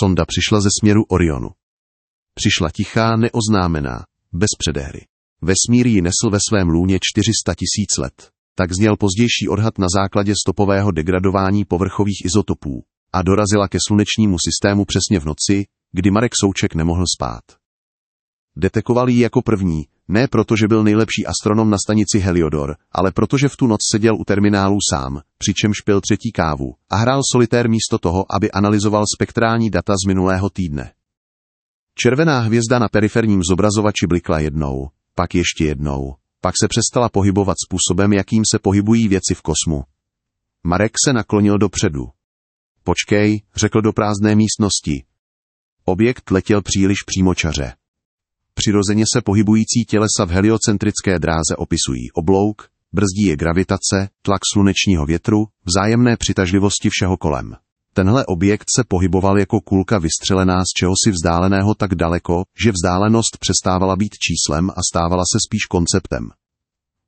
Sonda přišla ze směru Orionu. Přišla tichá, neoznámená, bez předehry. Vesmír ji nesl ve svém lůně 400 tisíc let. Tak zněl pozdější odhad na základě stopového degradování povrchových izotopů a dorazila ke slunečnímu systému přesně v noci, kdy Marek Souček nemohl spát. Detekoval ji jako první, ne proto, že byl nejlepší astronom na stanici Heliodor, ale protože v tu noc seděl u terminálu sám, přičemž pil třetí kávu a hrál solitér místo toho, aby analyzoval spektrální data z minulého týdne. Červená hvězda na periferním zobrazovači blikla jednou, pak ještě jednou, pak se přestala pohybovat způsobem, jakým se pohybují věci v kosmu. Marek se naklonil dopředu. Počkej, řekl do prázdné místnosti. Objekt letěl příliš přímočaře. Přirozeně se pohybující tělesa v heliocentrické dráze opisují oblouk, brzdí je gravitace, tlak slunečního větru, vzájemné přitažlivosti všeho kolem. Tenhle objekt se pohyboval jako kulka vystřelená z čehosi vzdáleného tak daleko, že vzdálenost přestávala být číslem a stávala se spíš konceptem.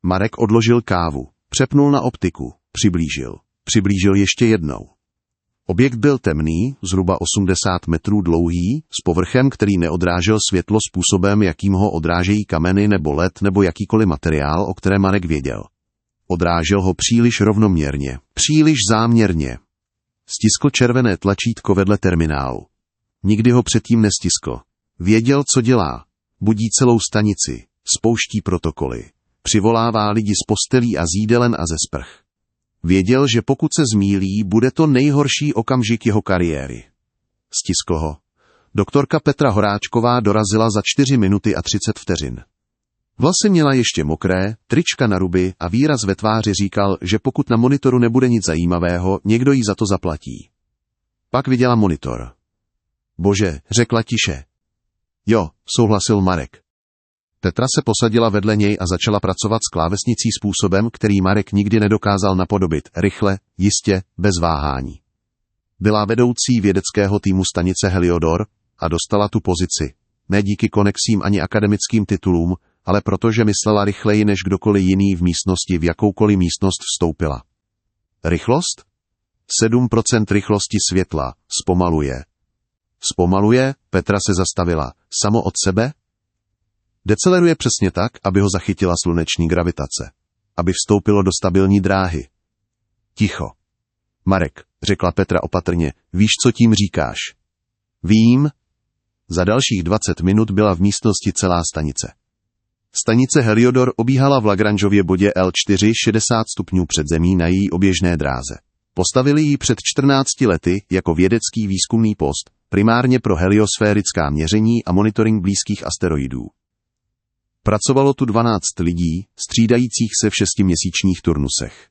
Marek odložil kávu, přepnul na optiku, přiblížil. Přiblížil ještě jednou. Objekt byl temný, zhruba 80 metrů dlouhý, s povrchem, který neodrážel světlo způsobem, jakým ho odrážejí kameny nebo led nebo jakýkoliv materiál, o kterém Marek věděl. Odrážel ho příliš rovnoměrně, příliš záměrně. Stiskl červené tlačítko vedle terminálu. Nikdy ho předtím nestiskl. Věděl, co dělá. Budí celou stanici, spouští protokoly. Přivolává lidi z postelí a z jídelen a ze sprch. Věděl, že pokud se zmílí, bude to nejhorší okamžik jeho kariéry. Stiskl ho. Doktorka Petra Horáčková dorazila za 4 minuty a 30 vteřin. Vlasy měla ještě mokré, trička na ruby a výraz ve tváři říkal, že pokud na monitoru nebude nic zajímavého, někdo jí za to zaplatí. Pak viděla monitor. Bože, řekla tiše. Jo, souhlasil Marek. Petra se posadila vedle něj a začala pracovat s klávesnicí způsobem, který Marek nikdy nedokázal napodobit, rychle, jistě, bez váhání. Byla vedoucí vědeckého týmu stanice Heliodor a dostala tu pozici. Ne díky konexím ani akademickým titulům, ale protože myslela rychleji než kdokoliv jiný v místnosti, v jakoukoliv místnost vstoupila. Rychlost? 7% rychlosti světla. Zpomaluje. Zpomaluje? Petra se zastavila. Samo od sebe? Deceleruje přesně tak, aby ho zachytila sluneční gravitace. Aby vstoupilo do stabilní dráhy. Ticho. Marek, řekla Petra opatrně, víš, co tím říkáš? Vím. Za dalších 20 minut byla v místnosti celá stanice. Stanice Heliodor obíhala v Lagrangeově bodě L4 60 stupňů před zemí na její oběžné dráze. Postavili ji před 14 lety jako vědecký výzkumný post, primárně pro heliosférická měření a monitoring blízkých asteroidů. Pracovalo tu 12 lidí, střídajících se v šestiměsíčních turnusech.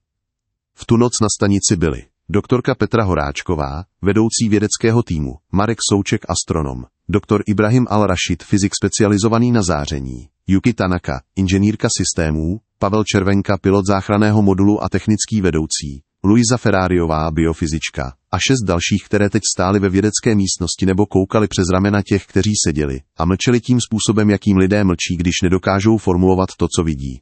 V tu noc na stanici byli doktorka Petra Horáčková, vedoucí vědeckého týmu, Marek Souček, astronom, doktor Ibrahim Al-Rashid, fyzik specializovaný na záření, Yuki Tanaka, inženýrka systémů, Pavel Červenka, pilot záchranného modulu a technický vedoucí, Luisa Ferrariová, biofyzička, a šest dalších, které teď stály ve vědecké místnosti nebo koukali přes ramena těch, kteří seděli, a mlčeli tím způsobem, jakým lidé mlčí, když nedokážou formulovat to, co vidí.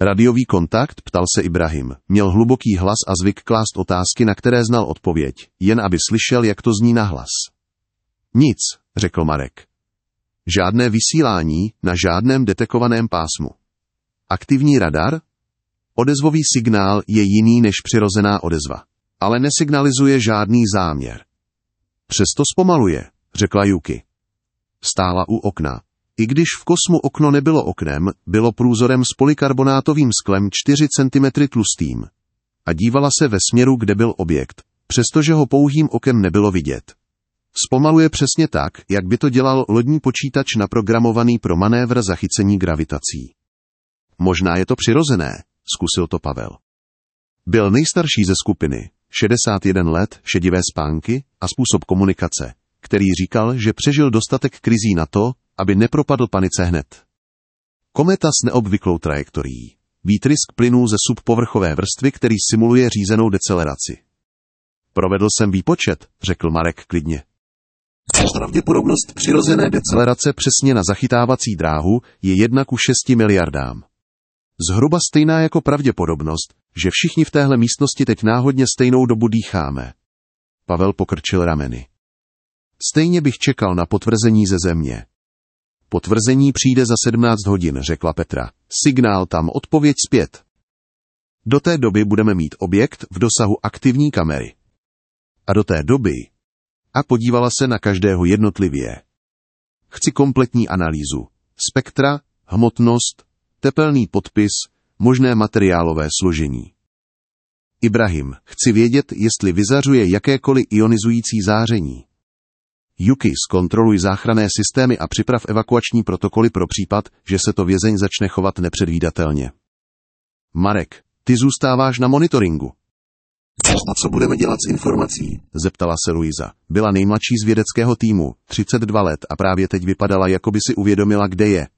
Radiový kontakt, ptal se Ibrahim, měl hluboký hlas a zvyk klást otázky, na které znal odpověď, jen aby slyšel, jak to zní na hlas. Nic, řekl Marek. Žádné vysílání na žádném detekovaném pásmu. Aktivní radar? Odezvový signál je jiný než přirozená odezva, ale nesignalizuje žádný záměr. Přesto zpomaluje, řekla Yuki. Stála u okna. I když v kosmu okno nebylo oknem, bylo průzorem s polikarbonátovým sklem 4 cm tlustým. A dívala se ve směru, kde byl objekt, přestože ho pouhým okem nebylo vidět. Zpomaluje přesně tak, jak by to dělal lodní počítač naprogramovaný pro manévr zachycení gravitací. Možná je to přirozené, zkusil to Pavel. Byl nejstarší ze skupiny, 61 let, šedivé spánky a způsob komunikace, který říkal, že přežil dostatek krizí na to, aby nepropadl panice hned. Kometa s neobvyklou trajektorií. Výtrysk plynů ze subpovrchové vrstvy, který simuluje řízenou deceleraci. Provedl jsem výpočet, řekl Marek klidně. Pravděpodobnost přirozené decelerace přesně na zachytávací dráhu je 1 ku 6 miliardám. Zhruba stejná jako pravděpodobnost, že všichni v téhle místnosti teď náhodně stejnou dobu dýcháme. Pavel pokrčil rameny. Stejně bych čekal na potvrzení ze země. Potvrzení přijde za 17 hodin, řekla Petra. Signál tam, odpověď zpět. Do té doby budeme mít objekt v dosahu aktivní kamery. A do té doby. A podívala se na každého jednotlivě. Chci kompletní analýzu. Spektra, hmotnost, tepelný podpis, možné materiálové složení. Ibrahim, chci vědět, jestli vyzařuje jakékoliv ionizující záření. Yuki, zkontroluj záchranné systémy a připrav evakuační protokoly pro případ, že se to vězeň začne chovat nepředvídatelně. Marek, ty zůstáváš na monitoringu. A co budeme dělat s informací? Zeptala se Luisa. Byla nejmladší z vědeckého týmu, 32 let a právě teď vypadala, jako by si uvědomila, kde je.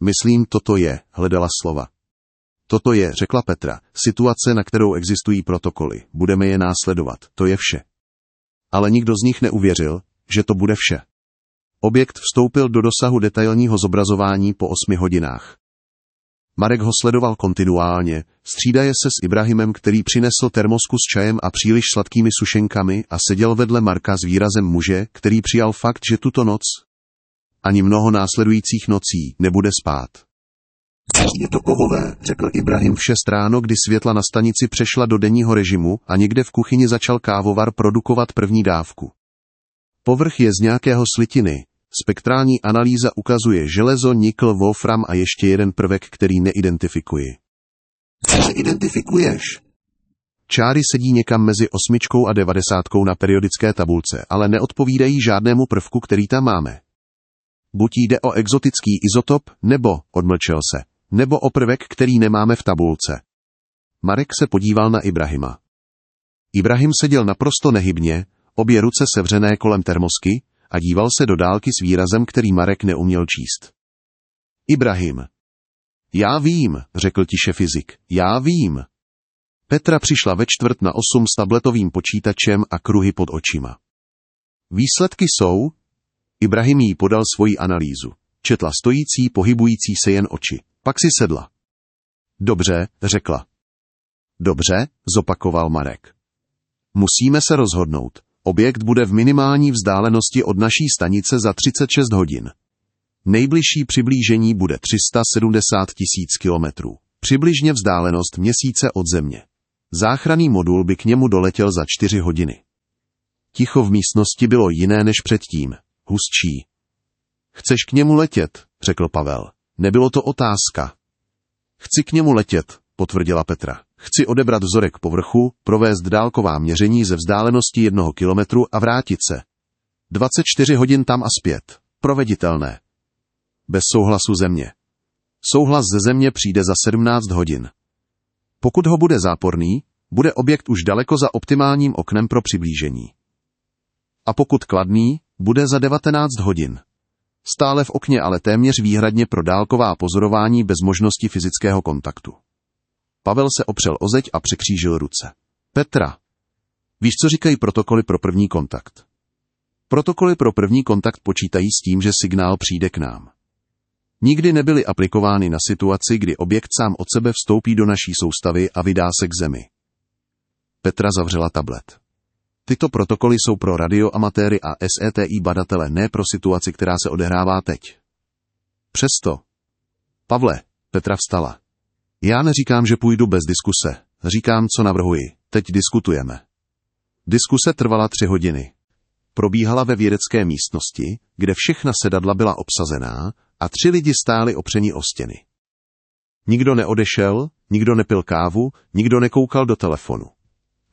Myslím, toto je, hledala slova. Toto je, řekla Petra, situace, na kterou existují protokoly. Budeme je následovat, to je vše. Ale nikdo z nich neuvěřil, že to bude vše. Objekt vstoupil do dosahu detailního zobrazování po osmi hodinách. Marek ho sledoval kontinuálně, střídaje se s Ibrahimem, který přinesl termosku s čajem a příliš sladkými sušenkami a seděl vedle Marka s výrazem muže, který přijal fakt, že tuto noc, ani mnoho následujících nocí, nebude spát. Je to kovové, řekl Ibrahim v šest ráno, kdy světla na stanici přešla do denního režimu a někde v kuchyni začal kávovar produkovat první dávku. Povrch je z nějakého slitiny. Spektrální analýza ukazuje železo, nikl, wolfram a ještě jeden prvek, který neidentifikuji. Co identifikuješ? Čáry sedí někam mezi osmičkou a devadesátkou na periodické tabulce, ale neodpovídají žádnému prvku, který tam máme. Buď jde o exotický izotop, nebo, odmlčel se, nebo o prvek, který nemáme v tabulce. Marek se podíval na Ibrahima. Ibrahim seděl naprosto nehybně, obě ruce sevřené kolem termosky, a díval se do dálky s výrazem, který Marek neuměl číst. Ibrahim. Já vím, řekl tiše fyzik, já vím. Petra přišla ve čtvrt na osm s tabletovým počítačem a kruhy pod očima. Výsledky jsou? Ibrahim jí podal svoji analýzu. Četla stojící, pohybující se jen oči. Pak si sedla. Dobře, řekla. Dobře, zopakoval Marek. Musíme se rozhodnout. Objekt bude v minimální vzdálenosti od naší stanice za 36 hodin. Nejbližší přiblížení bude 370 tisíc kilometrů. Přibližně vzdálenost měsíce od Země. Záchranný modul by k němu doletěl za 4 hodiny. Ticho v místnosti bylo jiné než předtím, hustší. Chceš k němu letět, řekl Pavel. Nebylo to otázka. Chci k němu letět, potvrdila Petra. Chci odebrat vzorek povrchu, provést dálková měření ze vzdálenosti jednoho kilometru a vrátit se. 24 hodin tam a zpět. Proveditelné. Bez souhlasu země. Souhlas ze země přijde za 17 hodin. Pokud ho bude záporný, bude objekt už daleko za optimálním oknem pro přiblížení. A pokud kladný, bude za 19 hodin. Stále v okně, ale téměř výhradně pro dálková pozorování bez možnosti fyzického kontaktu. Pavel se opřel o zeď a překřížil ruce. Petra. Víš, co říkají protokoly pro první kontakt? Protokoly pro první kontakt počítají s tím, že signál přijde k nám. Nikdy nebyly aplikovány na situaci, kdy objekt sám od sebe vstoupí do naší soustavy a vydá se k zemi. Petra zavřela tablet. Tyto protokoly jsou pro radioamatéry a SETI badatele, ne pro situaci, která se odehrává teď. Přesto. Pavle, Petra vstala. Já neříkám, že půjdu bez diskuse. Říkám, co navrhuji. Teď diskutujeme. Diskuse trvala tři hodiny. Probíhala ve vědecké místnosti, kde všechna sedadla byla obsazená a tři lidi stáli opření o stěny. Nikdo neodešel, nikdo nepil kávu, nikdo nekoukal do telefonu.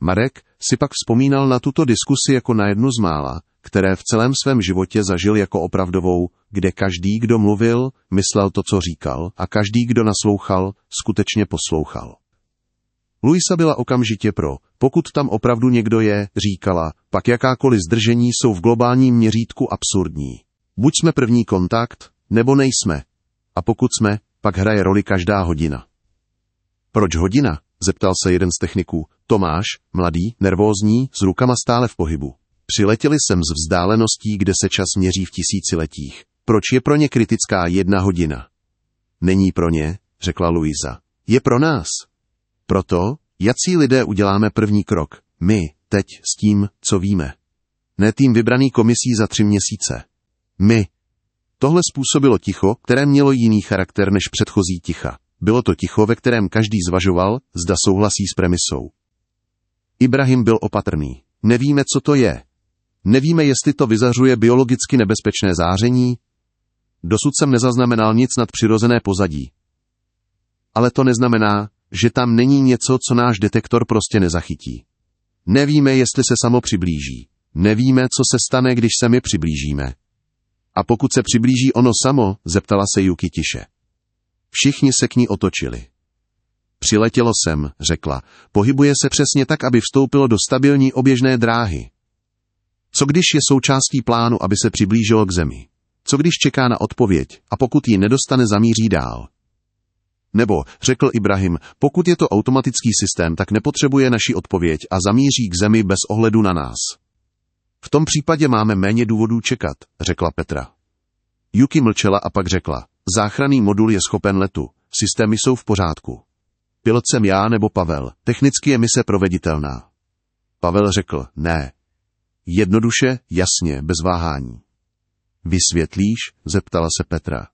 Marek si pak vzpomínal na tuto diskusi jako na jednu z mála, které v celém svém životě zažil jako opravdovou, kde každý, kdo mluvil, myslel to, co říkal, a každý, kdo naslouchal, skutečně poslouchal. Luisa byla okamžitě pro, pokud tam opravdu někdo je, říkala, pak jakákoliv zdržení jsou v globálním měřítku absurdní. Buď jsme první kontakt, nebo nejsme. A pokud jsme, pak hraje roli každá hodina. Proč hodina? Zeptal se jeden z techniků. Tomáš, mladý, nervózní, s rukama stále v pohybu. Přiletěli jsem z vzdáleností, kde se čas měří v tisíciletích. Proč je pro ně kritická jedna hodina? Není pro ně, řekla Luisa. Je pro nás. Proto, jací lidé uděláme první krok, my, teď, s tím, co víme. Ne tým vybraný komisí za tři měsíce. My. Tohle způsobilo ticho, které mělo jiný charakter než předchozí ticha. Bylo to ticho, ve kterém každý zvažoval, zda souhlasí s premisou. Ibrahim byl opatrný. Nevíme, co to je. Nevíme, jestli to vyzařuje biologicky nebezpečné záření. Dosud jsem nezaznamenal nic nad přirozené pozadí. Ale to neznamená, že tam není něco, co náš detektor prostě nezachytí. Nevíme, jestli se samo přiblíží. Nevíme, co se stane, když se my přiblížíme. A pokud se přiblíží ono samo, zeptala se Yuki tiše. Všichni se k ní otočili. Přiletělo sem, řekla. Pohybuje se přesně tak, aby vstoupilo do stabilní oběžné dráhy. Co když je součástí plánu, aby se přiblížilo k zemi? Co když čeká na odpověď a pokud ji nedostane, zamíří dál? Nebo, řekl Ibrahim, pokud je to automatický systém, tak nepotřebuje naši odpověď a zamíří k zemi bez ohledu na nás. V tom případě máme méně důvodů čekat, řekla Petra. Yuki mlčela a pak řekla, záchranný modul je schopen letu, systémy jsou v pořádku. Pilot jsem já nebo Pavel, technicky je mise proveditelná. Pavel řekl, ne. Jednoduše, jasně, bez váhání. Vysvětlíš? zeptala se Petra.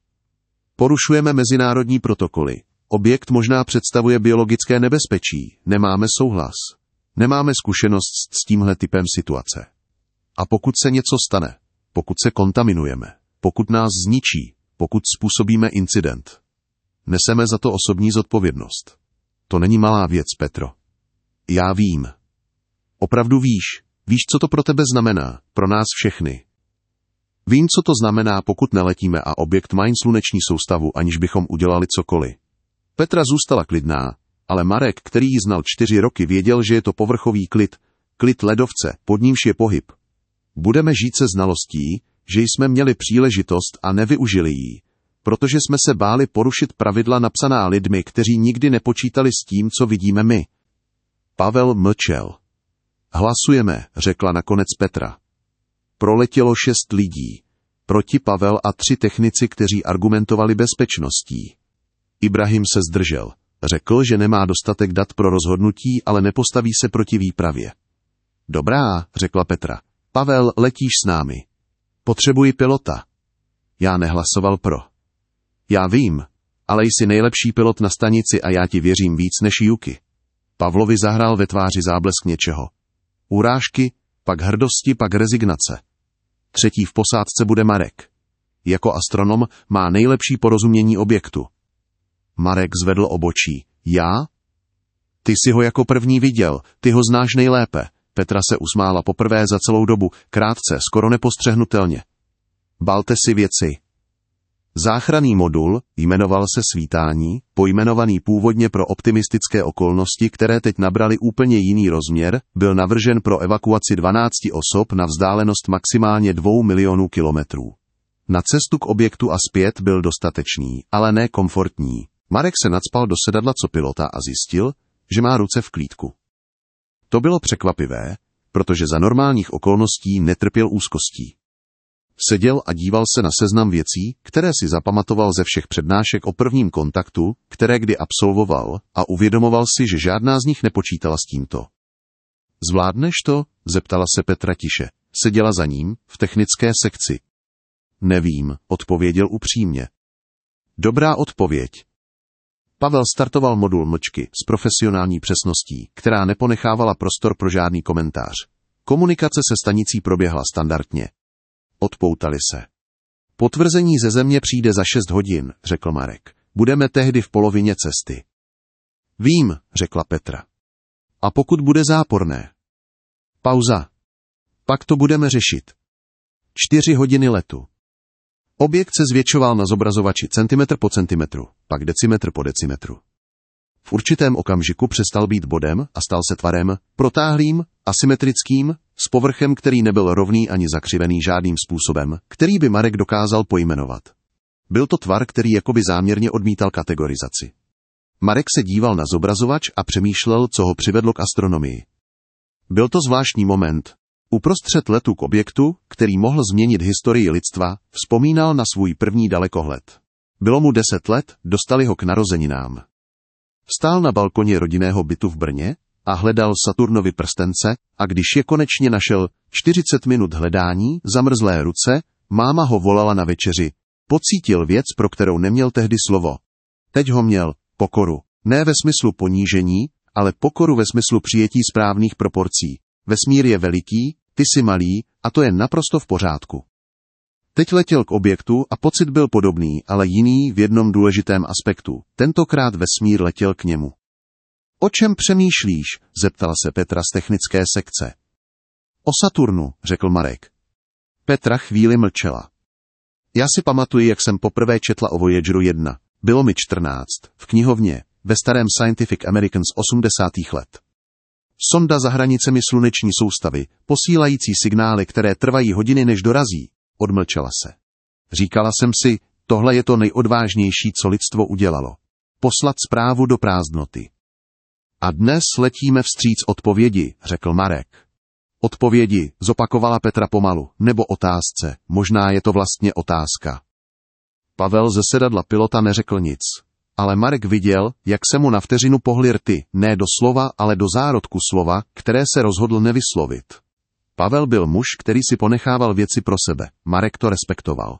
Porušujeme mezinárodní protokoly. Objekt možná představuje biologické nebezpečí. Nemáme souhlas. Nemáme zkušenost s tímhle typem situace. A pokud se něco stane, pokud se kontaminujeme, pokud nás zničí, pokud způsobíme incident, neseme za to osobní zodpovědnost. To není malá věc, Petro. Já vím. Opravdu víš. Víš, co to pro tebe znamená, pro nás všechny. Vím, co to znamená, pokud neletíme a objekt má sluneční soustavu, aniž bychom udělali cokoliv. Petra zůstala klidná, ale Marek, který ji znal čtyři roky, věděl, že je to povrchový klid, klid ledovce, pod nímž je pohyb. Budeme žít se znalostí, že jsme měli příležitost a nevyužili ji, protože jsme se báli porušit pravidla napsaná lidmi, kteří nikdy nepočítali s tím, co vidíme my. Pavel mlčel. Hlasujeme, řekla nakonec Petra. Proletělo šest lidí. Proti Pavel a tři technici, kteří argumentovali bezpečností. Ibrahim se zdržel. Řekl, že nemá dostatek dat pro rozhodnutí, ale nepostaví se proti výpravě. Dobrá, řekla Petra. Pavel, letíš s námi. Potřebuji pilota. Já nehlasoval pro. Já vím, ale jsi nejlepší pilot na stanici a já ti věřím víc než Juky. Pavlovi zahrál ve tváři záblesk něčeho. Urážky, pak hrdosti, pak rezignace. Třetí v posádce bude Marek. Jako astronom má nejlepší porozumění objektu. Marek zvedl obočí. Já? Ty si ho jako první viděl, ty ho znáš nejlépe. Petra se usmála poprvé za celou dobu, krátce, skoro nepostřehnutelně. Balte si věci. Záchranný modul, jmenoval se svítání, pojmenovaný původně pro optimistické okolnosti, které teď nabrali úplně jiný rozměr, byl navržen pro evakuaci 12 osob na vzdálenost maximálně 2 milionů kilometrů. Na cestu k objektu a zpět byl dostatečný, ale ne komfortní. Marek se nadspal do sedadla co pilota a zjistil, že má ruce v klídku. To bylo překvapivé, protože za normálních okolností netrpěl úzkostí. Seděl a díval se na seznam věcí, které si zapamatoval ze všech přednášek o prvním kontaktu, které kdy absolvoval, a uvědomoval si, že žádná z nich nepočítala s tímto. Zvládneš to? zeptala se Petra tiše. Seděla za ním, v technické sekci. Nevím, odpověděl upřímně. Dobrá odpověď. Pavel startoval modul mlčky s profesionální přesností, která neponechávala prostor pro žádný komentář. Komunikace se stanicí proběhla standardně. Odpoutali se. Potvrzení ze země přijde za šest hodin, řekl Marek. Budeme tehdy v polovině cesty. Vím, řekla Petra. A pokud bude záporné? Pauza. Pak to budeme řešit. Čtyři hodiny letu. Objekt se zvětšoval na zobrazovači centimetr po centimetru, pak decimetr po decimetru. V určitém okamžiku přestal být bodem a stal se tvarem, protáhlým, asymetrickým, s povrchem, který nebyl rovný ani zakřivený žádným způsobem, který by Marek dokázal pojmenovat. Byl to tvar, který jakoby záměrně odmítal kategorizaci. Marek se díval na zobrazovač a přemýšlel, co ho přivedlo k astronomii. Byl to zvláštní moment. Uprostřed letu k objektu, který mohl změnit historii lidstva, vzpomínal na svůj první dalekohled. Bylo mu deset let, dostali ho k narozeninám. Stál na balkoně rodinného bytu v Brně a hledal Saturnovi prstence a když je konečně našel 40 minut hledání, zamrzlé ruce, máma ho volala na večeři. Pocítil věc, pro kterou neměl tehdy slovo. Teď ho měl, pokoru. Ne ve smyslu ponížení, ale pokoru ve smyslu přijetí správných proporcí. Vesmír je veliký, ty jsi malý, a to je naprosto v pořádku. Teď letěl k objektu a pocit byl podobný, ale jiný v jednom důležitém aspektu. Tentokrát vesmír letěl k němu. O čem přemýšlíš? zeptal se Petra z technické sekce. O Saturnu, řekl Marek. Petra chvíli mlčela. Já si pamatuji, jak jsem poprvé četla o Voyageru 1. Bylo mi 14, v knihovně, ve starém Scientific American z 80. let. Sonda za hranicemi sluneční soustavy, posílající signály, které trvají hodiny, než dorazí, odmlčela se. Říkala jsem si, tohle je to nejodvážnější, co lidstvo udělalo. Poslat zprávu do prázdnoty. A dnes letíme vstříc odpovědi, řekl Marek. Odpovědi, zopakovala Petra pomalu, nebo otázce, možná je to vlastně otázka. Pavel ze sedadla pilota neřekl nic. Ale Marek viděl, jak se mu na vteřinu pohly rty, ne do slova, ale do zárodku slova, které se rozhodl nevyslovit. Pavel byl muž, který si ponechával věci pro sebe. Marek to respektoval.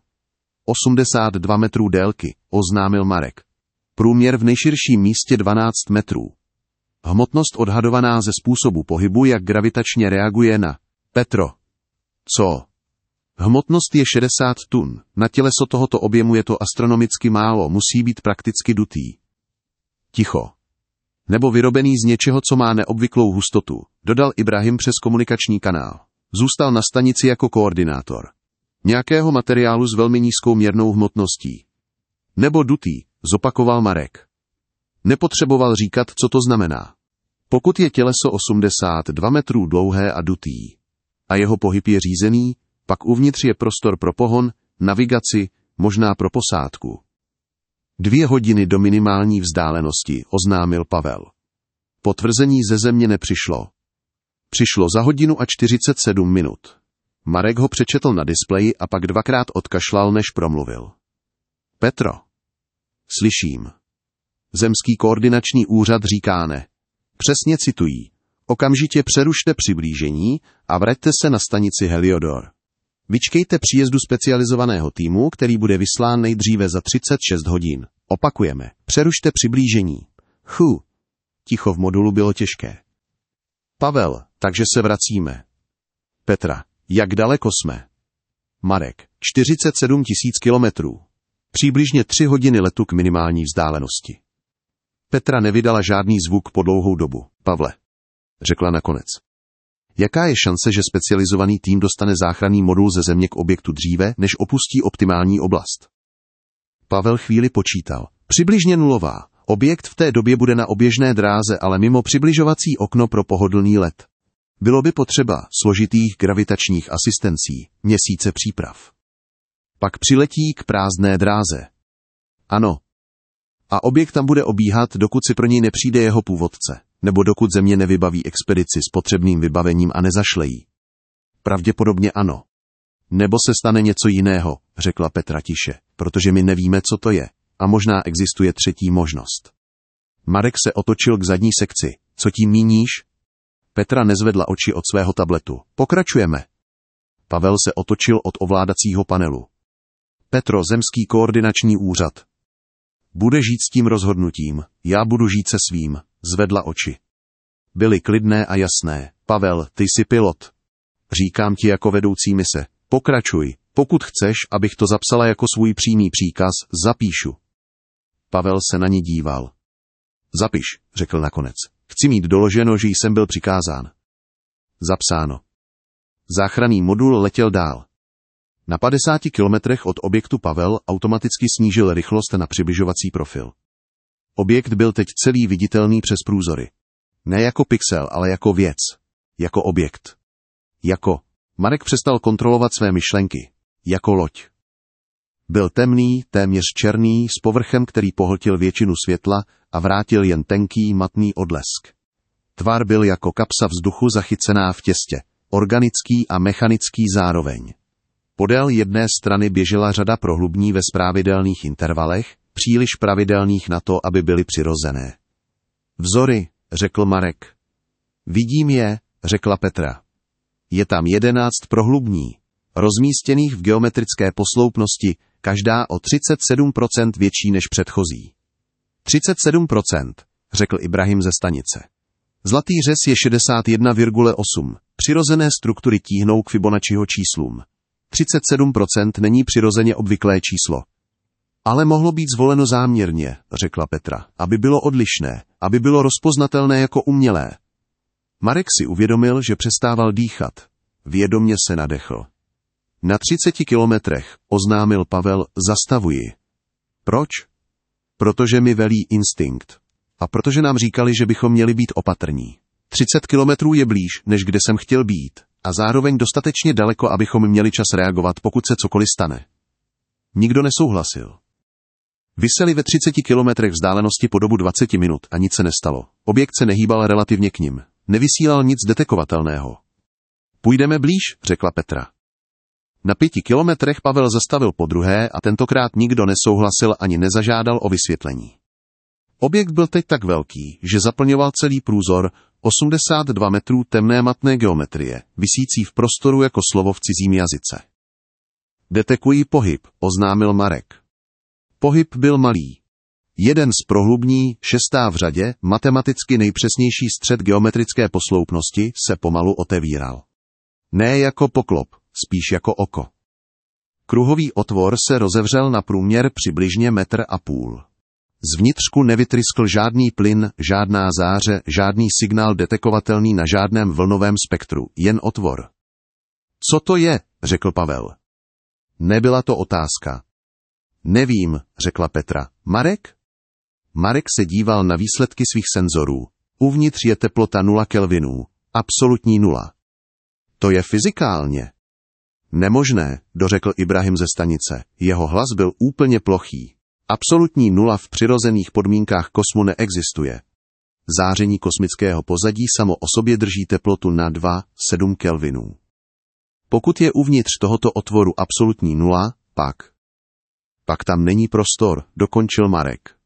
82 metrů délky, oznámil Marek. Průměr v nejširším místě 12 metrů. Hmotnost odhadovaná ze způsobu pohybu, jak gravitačně reaguje na Petro. Co? Hmotnost je 60 tun. Na těleso tohoto objemu je to astronomicky málo, musí být prakticky dutý. Ticho. Nebo vyrobený z něčeho, co má neobvyklou hustotu, dodal Ibrahim přes komunikační kanál. Zůstal na stanici jako koordinátor. Nějakého materiálu s velmi nízkou měrnou hmotností. Nebo dutý, zopakoval Marek. Nepotřeboval říkat, co to znamená. Pokud je těleso 82 metrů dlouhé a dutý, a jeho pohyb je řízený, pak uvnitř je prostor pro pohon, navigaci, možná pro posádku. Dvě hodiny do minimální vzdálenosti, oznámil Pavel. Potvrzení ze země nepřišlo. Přišlo za hodinu a 47 minut. Marek ho přečetl na displeji a pak dvakrát odkašlal, než promluvil. Petro. Slyším. Zemský koordinační úřad říká ne. Přesně citují. Okamžitě přerušte přiblížení a vraťte se na stanici Heliodor. Vyčkejte příjezdu specializovaného týmu, který bude vyslán nejdříve za 36 hodin. Opakujeme. Přerušte přiblížení. Chu. Ticho v modulu bylo těžké. Pavel, takže se vracíme. Petra, jak daleko jsme? Marek, 47 tisíc kilometrů. Přibližně tři hodiny letu k minimální vzdálenosti. Petra nevydala žádný zvuk po dlouhou dobu. Pavle, řekla nakonec. Jaká je šance, že specializovaný tým dostane záchranný modul ze země k objektu dříve, než opustí optimální oblast? Pavel chvíli počítal. Přibližně nulová. Objekt v té době bude na oběžné dráze, ale mimo přibližovací okno pro pohodlný let. Bylo by potřeba složitých gravitačních asistencí, měsíce příprav. Pak přiletí k prázdné dráze. Ano. A objekt tam bude obíhat, dokud si pro něj nepřijde jeho původce nebo dokud země nevybaví expedici s potřebným vybavením a nezašle jí. Pravděpodobně ano. Nebo se stane něco jiného, řekla Petra tiše, protože my nevíme, co to je, a možná existuje třetí možnost. Marek se otočil k zadní sekci. Co tím míníš? Petra nezvedla oči od svého tabletu. Pokračujeme. Pavel se otočil od ovládacího panelu. Petro, zemský koordinační úřad. Bude žít s tím rozhodnutím, já budu žít se svým, zvedla oči. Byly klidné a jasné. Pavel, ty jsi pilot. Říkám ti jako vedoucí mise. Pokračuj. Pokud chceš, abych to zapsala jako svůj přímý příkaz, zapíšu. Pavel se na ní díval. Zapiš, řekl nakonec. Chci mít doloženo, že jsem byl přikázán. Zapsáno. Záchranný modul letěl dál. Na 50 kilometrech od objektu Pavel automaticky snížil rychlost na přibližovací profil. Objekt byl teď celý viditelný přes průzory. Ne jako pixel, ale jako věc. Jako objekt. Jako. Marek přestal kontrolovat své myšlenky. Jako loď. Byl temný, téměř černý, s povrchem, který pohltil většinu světla a vrátil jen tenký, matný odlesk. Tvar byl jako kapsa vzduchu zachycená v těstě, organický a mechanický zároveň. Podél jedné strany běžela řada prohlubní ve spravidelných intervalech, příliš pravidelných na to, aby byly přirozené. Vzory, řekl Marek. Vidím je, řekla Petra. Je tam jedenáct prohlubní, rozmístěných v geometrické posloupnosti, každá o 37% větší než předchozí. 37%, řekl Ibrahim ze stanice. Zlatý řez je 61,8. Přirozené struktury tíhnou k Fibonacciho číslům. 37% není přirozeně obvyklé číslo. Ale mohlo být zvoleno záměrně, řekla Petra, aby bylo odlišné, aby bylo rozpoznatelné jako umělé. Marek si uvědomil, že přestával dýchat. Vědomně se nadechl. Na 30 kilometrech, oznámil Pavel, zastavuji. Proč? Protože mi velí instinkt. A protože nám říkali, že bychom měli být opatrní. 30 kilometrů je blíž, než kde jsem chtěl být, a zároveň dostatečně daleko, abychom měli čas reagovat, pokud se cokoliv stane. Nikdo nesouhlasil. Vyseli ve 30 kilometrech vzdálenosti po dobu 20 minut a nic se nestalo. Objekt se nehýbal relativně k ním. Nevysílal nic detekovatelného. Půjdeme blíž, řekla Petra. Na pěti kilometrech Pavel zastavil po druhé a tentokrát nikdo nesouhlasil ani nezažádal o vysvětlení. Objekt byl teď tak velký, že zaplňoval celý průzor 82 metrů temné matné geometrie, visící v prostoru jako slovo v cizím jazyce. Detekují pohyb, oznámil Marek. Pohyb byl malý. Jeden z prohlubní, šestá v řadě, matematicky nejpřesnější střed geometrické posloupnosti, se pomalu otevíral. Ne jako poklop, spíš jako oko. Kruhový otvor se rozevřel na průměr přibližně metr a půl. Zvnitřku nevytryskl žádný plyn, žádná záře, žádný signál detekovatelný na žádném vlnovém spektru, jen otvor. Co to je, řekl Pavel. Nebyla to otázka. Nevím, řekla Petra. Marek? Marek se díval na výsledky svých senzorů. Uvnitř je teplota 0 kelvinů. Absolutní nula. To je fyzikálně. Nemožné, dořekl Ibrahim ze stanice. Jeho hlas byl úplně plochý. Absolutní nula v přirozených podmínkách kosmu neexistuje. Záření kosmického pozadí samo o sobě drží teplotu na 2,7 kelvinů. Pokud je uvnitř tohoto otvoru absolutní nula, pak. Pak tam není prostor, dokončil Marek.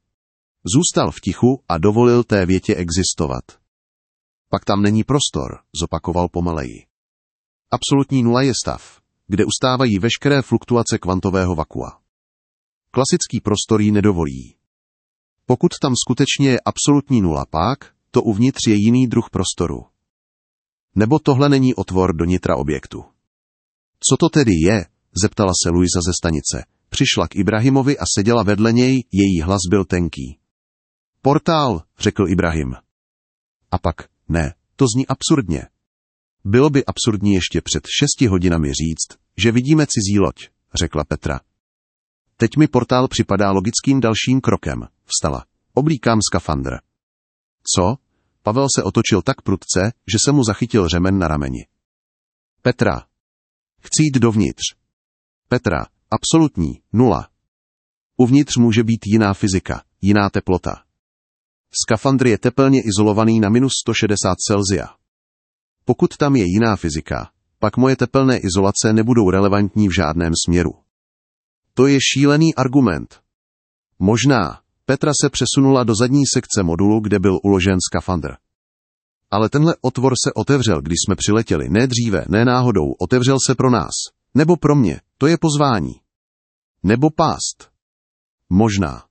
Zůstal v tichu a dovolil té větě existovat. Pak tam není prostor, zopakoval pomaleji. Absolutní nula je stav, kde ustávají veškeré fluktuace kvantového vakua. Klasický prostor ji nedovolí. Pokud tam skutečně je absolutní nula pak, to uvnitř je jiný druh prostoru. Nebo tohle není otvor do nitra objektu. Co to tedy je? zeptala se Luisa ze stanice. Přišla k Ibrahimovi a seděla vedle něj, její hlas byl tenký. Portál, řekl Ibrahim. A pak, ne, to zní absurdně. Bylo by absurdní ještě před šesti hodinami říct, že vidíme cizí loď, řekla Petra. Teď mi portál připadá logickým dalším krokem. Vstala. Oblíkám skafandr. Co? Pavel se otočil tak prudce, že se mu zachytil řemen na rameni. Petra. Chci jít dovnitř. Petra. Absolutní. Nula. Uvnitř může být jiná fyzika, jiná teplota. Skafandr je tepelně izolovaný na minus 160 Celsia. Pokud tam je jiná fyzika, pak moje tepelné izolace nebudou relevantní v žádném směru. To je šílený argument. Možná. Petra se přesunula do zadní sekce modulu, kde byl uložen skafandr. Ale tenhle otvor se otevřel, když jsme přiletěli, ne dříve, ne náhodou, otevřel se pro nás. Nebo pro mě, to je pozvání. Nebo pást. Možná.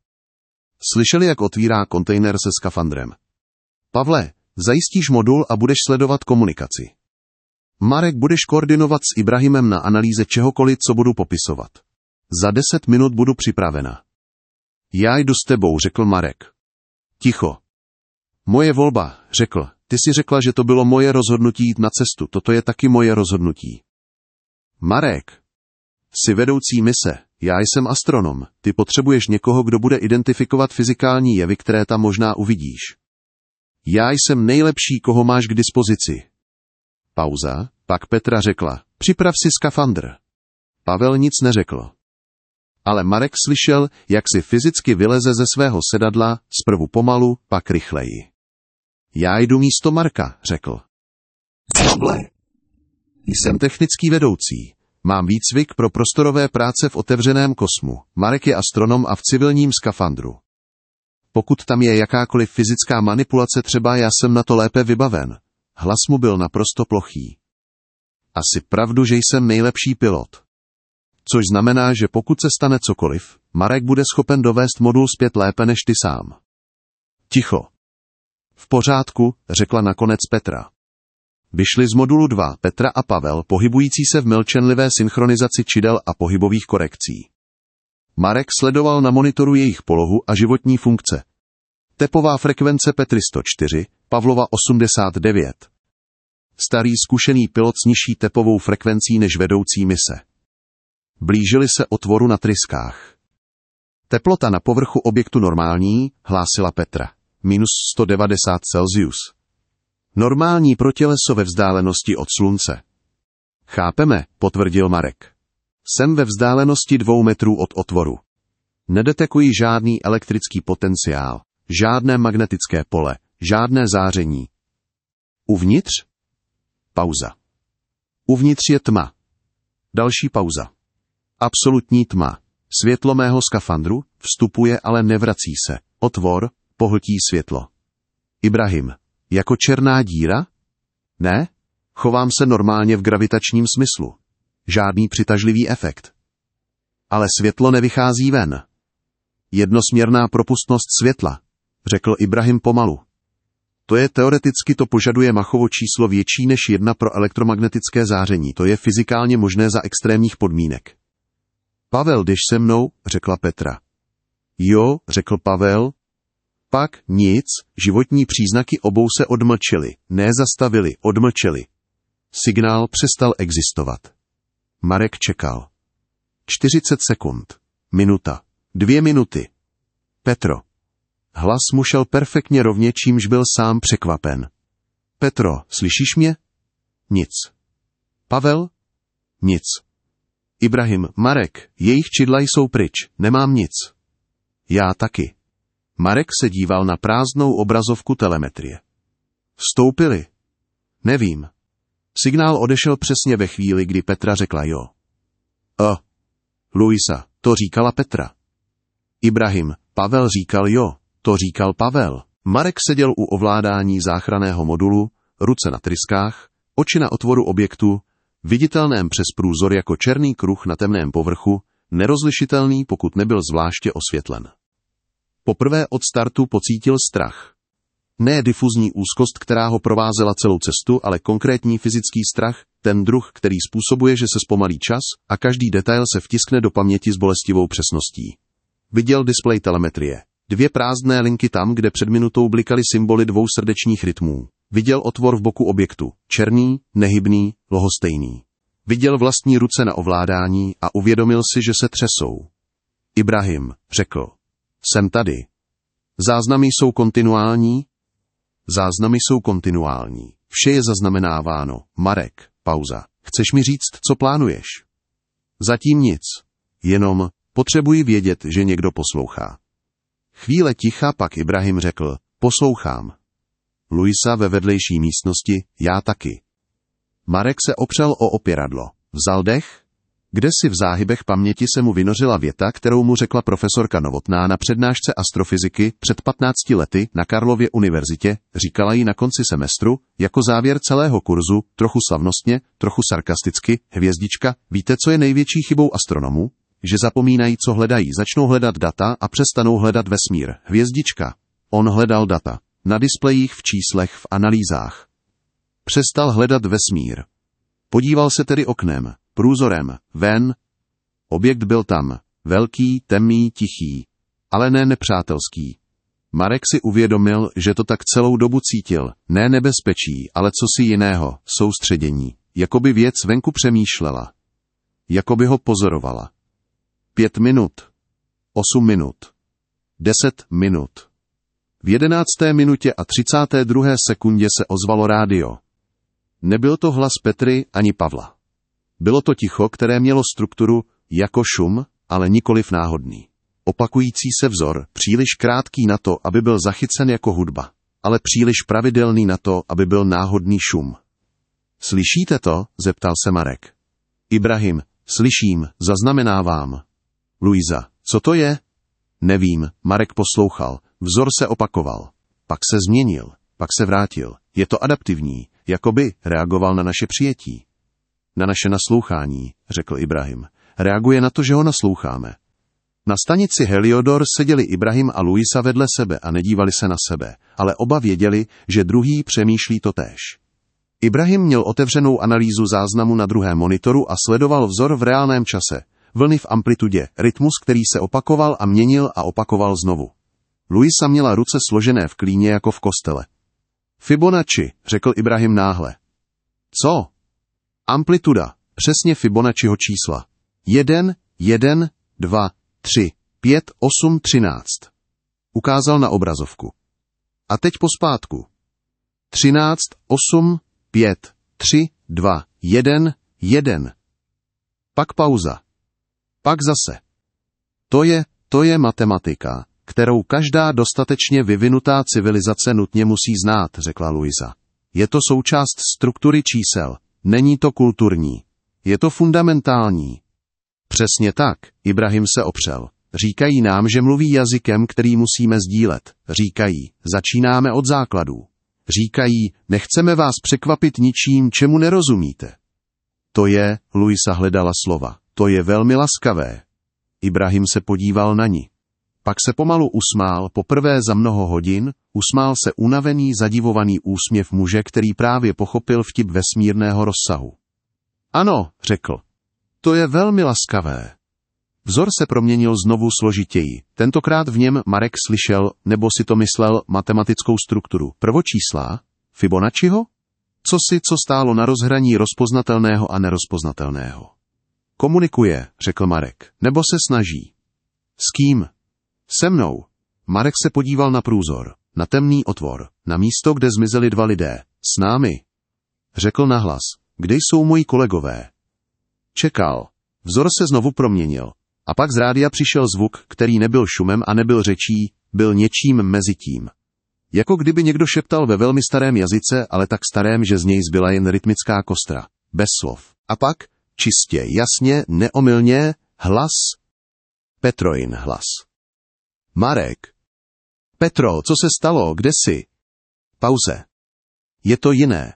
Slyšeli, jak otvírá kontejner se skafandrem. Pavle, zajistíš modul a budeš sledovat komunikaci. Marek budeš koordinovat s Ibrahimem na analýze čehokoliv, co budu popisovat. Za deset minut budu připravena. Já jdu s tebou, řekl Marek. Ticho. Moje volba, řekl. Ty si řekla, že to bylo moje rozhodnutí jít na cestu, toto je taky moje rozhodnutí. Marek. Jsi vedoucí mise, já jsem astronom, ty potřebuješ někoho, kdo bude identifikovat fyzikální jevy, které tam možná uvidíš. Já jsem nejlepší, koho máš k dispozici. Pauza, pak Petra řekla, připrav si skafandr. Pavel nic neřekl ale Marek slyšel, jak si fyzicky vyleze ze svého sedadla, zprvu pomalu, pak rychleji. Já jdu místo Marka, řekl. Pavle. Jsem technický vedoucí. Mám výcvik pro prostorové práce v otevřeném kosmu. Marek je astronom a v civilním skafandru. Pokud tam je jakákoliv fyzická manipulace třeba, já jsem na to lépe vybaven. Hlas mu byl naprosto plochý. Asi pravdu, že jsem nejlepší pilot. Což znamená, že pokud se stane cokoliv, Marek bude schopen dovést modul zpět lépe než ty sám. Ticho. V pořádku, řekla nakonec Petra. Vyšli z modulu 2 Petra a Pavel, pohybující se v mlčenlivé synchronizaci čidel a pohybových korekcí. Marek sledoval na monitoru jejich polohu a životní funkce. Tepová frekvence Petry 104, Pavlova 89. Starý zkušený pilot s nižší tepovou frekvencí než vedoucí mise. Blížili se otvoru na tryskách. Teplota na povrchu objektu normální, hlásila Petra. Minus 190 Celsius. Normální pro těleso ve vzdálenosti od slunce. Chápeme, potvrdil Marek. Jsem ve vzdálenosti dvou metrů od otvoru. Nedetekuji žádný elektrický potenciál, žádné magnetické pole, žádné záření. Uvnitř? Pauza. Uvnitř je tma. Další pauza. Absolutní tma. Světlo mého skafandru vstupuje, ale nevrací se. Otvor pohltí světlo. Ibrahim. Jako černá díra? Ne? Chovám se normálně v gravitačním smyslu. Žádný přitažlivý efekt. Ale světlo nevychází ven. Jednosměrná propustnost světla, řekl Ibrahim pomalu. To je teoreticky to požaduje Machovo číslo větší než jedna pro elektromagnetické záření. To je fyzikálně možné za extrémních podmínek. Pavel, jdeš se mnou, řekla Petra. Jo, řekl Pavel. Pak nic, životní příznaky obou se odmlčely, nezastavili, odmlčeli. Signál přestal existovat. Marek čekal. 40 sekund. Minuta. Dvě minuty. Petro. Hlas mu šel perfektně rovně, čímž byl sám překvapen. Petro, slyšíš mě? Nic. Pavel? Nic. Ibrahim, Marek, jejich čidla jsou pryč, nemám nic. Já taky. Marek se díval na prázdnou obrazovku telemetrie. Vstoupili. Nevím. Signál odešel přesně ve chvíli, kdy Petra řekla jo. O. Luisa, to říkala Petra. Ibrahim, Pavel říkal jo, to říkal Pavel. Marek seděl u ovládání záchraného modulu, ruce na tryskách, oči na otvoru objektu, viditelném přes průzor jako černý kruh na temném povrchu, nerozlišitelný, pokud nebyl zvláště osvětlen. Poprvé od startu pocítil strach. Ne difuzní úzkost, která ho provázela celou cestu, ale konkrétní fyzický strach, ten druh, který způsobuje, že se zpomalí čas a každý detail se vtiskne do paměti s bolestivou přesností. Viděl displej telemetrie. Dvě prázdné linky tam, kde před minutou blikaly symboly dvou srdečních rytmů. Viděl otvor v boku objektu. Černý, nehybný, lohostejný. Viděl vlastní ruce na ovládání a uvědomil si, že se třesou. Ibrahim řekl. Jsem tady. Záznamy jsou kontinuální? Záznamy jsou kontinuální. Vše je zaznamenáváno. Marek, pauza. Chceš mi říct, co plánuješ? Zatím nic. Jenom potřebuji vědět, že někdo poslouchá. Chvíle ticha pak Ibrahim řekl, poslouchám. Luisa ve vedlejší místnosti, já taky. Marek se opřel o opěradlo. Vzal dech? Kde si v záhybech paměti se mu vynořila věta, kterou mu řekla profesorka Novotná na přednášce astrofyziky před 15 lety na Karlově univerzitě, říkala ji na konci semestru, jako závěr celého kurzu, trochu slavnostně, trochu sarkasticky, hvězdička, víte, co je největší chybou astronomů? Že zapomínají, co hledají, začnou hledat data a přestanou hledat vesmír. Hvězdička. On hledal data. Na displejích, v číslech, v analýzách. Přestal hledat vesmír. Podíval se tedy oknem, průzorem, ven. Objekt byl tam, velký, temný, tichý, ale ne nepřátelský. Marek si uvědomil, že to tak celou dobu cítil, ne nebezpečí, ale co si jiného, soustředění, jako by věc venku přemýšlela. Jako by ho pozorovala. Pět minut. Osm minut. Deset minut. V jedenácté minutě a třicáté druhé sekundě se ozvalo rádio. Nebyl to hlas Petry ani Pavla. Bylo to ticho, které mělo strukturu jako šum, ale nikoliv náhodný. Opakující se vzor, příliš krátký na to, aby byl zachycen jako hudba, ale příliš pravidelný na to, aby byl náhodný šum. Slyšíte to? zeptal se Marek. Ibrahim, slyším, zaznamenávám. Luisa, co to je? Nevím, Marek poslouchal, vzor se opakoval. Pak se změnil, pak se vrátil. Je to adaptivní, Jakoby reagoval na naše přijetí. Na naše naslouchání, řekl Ibrahim. Reaguje na to, že ho nasloucháme. Na stanici Heliodor seděli Ibrahim a Luisa vedle sebe a nedívali se na sebe, ale oba věděli, že druhý přemýšlí to též. Ibrahim měl otevřenou analýzu záznamu na druhém monitoru a sledoval vzor v reálném čase, vlny v amplitudě, rytmus, který se opakoval a měnil a opakoval znovu. Luisa měla ruce složené v klíně jako v kostele. Fibonacci, řekl Ibrahim náhle. Co? Amplituda, přesně Fibonacciho čísla. 1, 1, 2, 3, 5, 8, 13. Ukázal na obrazovku. A teď pospátku. 13, 8, 5, 3, 2, 1, 1. Pak pauza. Pak zase. To je, to je matematika, kterou každá dostatečně vyvinutá civilizace nutně musí znát, řekla Luisa. Je to součást struktury čísel, není to kulturní. Je to fundamentální. Přesně tak, Ibrahim se opřel. Říkají nám, že mluví jazykem, který musíme sdílet. Říkají, začínáme od základů. Říkají, nechceme vás překvapit ničím, čemu nerozumíte. To je, Luisa hledala slova, to je velmi laskavé. Ibrahim se podíval na ní. Pak se pomalu usmál, poprvé za mnoho hodin, usmál se unavený, zadivovaný úsměv muže, který právě pochopil vtip vesmírného rozsahu. Ano, řekl. To je velmi laskavé. Vzor se proměnil znovu složitěji. Tentokrát v něm Marek slyšel, nebo si to myslel, matematickou strukturu. Prvočísla? Fibonacciho? Co si, co stálo na rozhraní rozpoznatelného a nerozpoznatelného. Komunikuje, řekl Marek, nebo se snaží. S kým? Se mnou. Marek se podíval na průzor, na temný otvor, na místo, kde zmizeli dva lidé. S námi. Řekl nahlas, kde jsou moji kolegové? Čekal. Vzor se znovu proměnil. A pak z rádia přišel zvuk, který nebyl šumem a nebyl řečí, byl něčím mezi tím. Jako kdyby někdo šeptal ve velmi starém jazyce, ale tak starém, že z něj zbyla jen rytmická kostra. Bez slov. A pak, čistě, jasně, neomylně, hlas. Petroin hlas. Marek. Petro, co se stalo, kde jsi? Pauze. Je to jiné.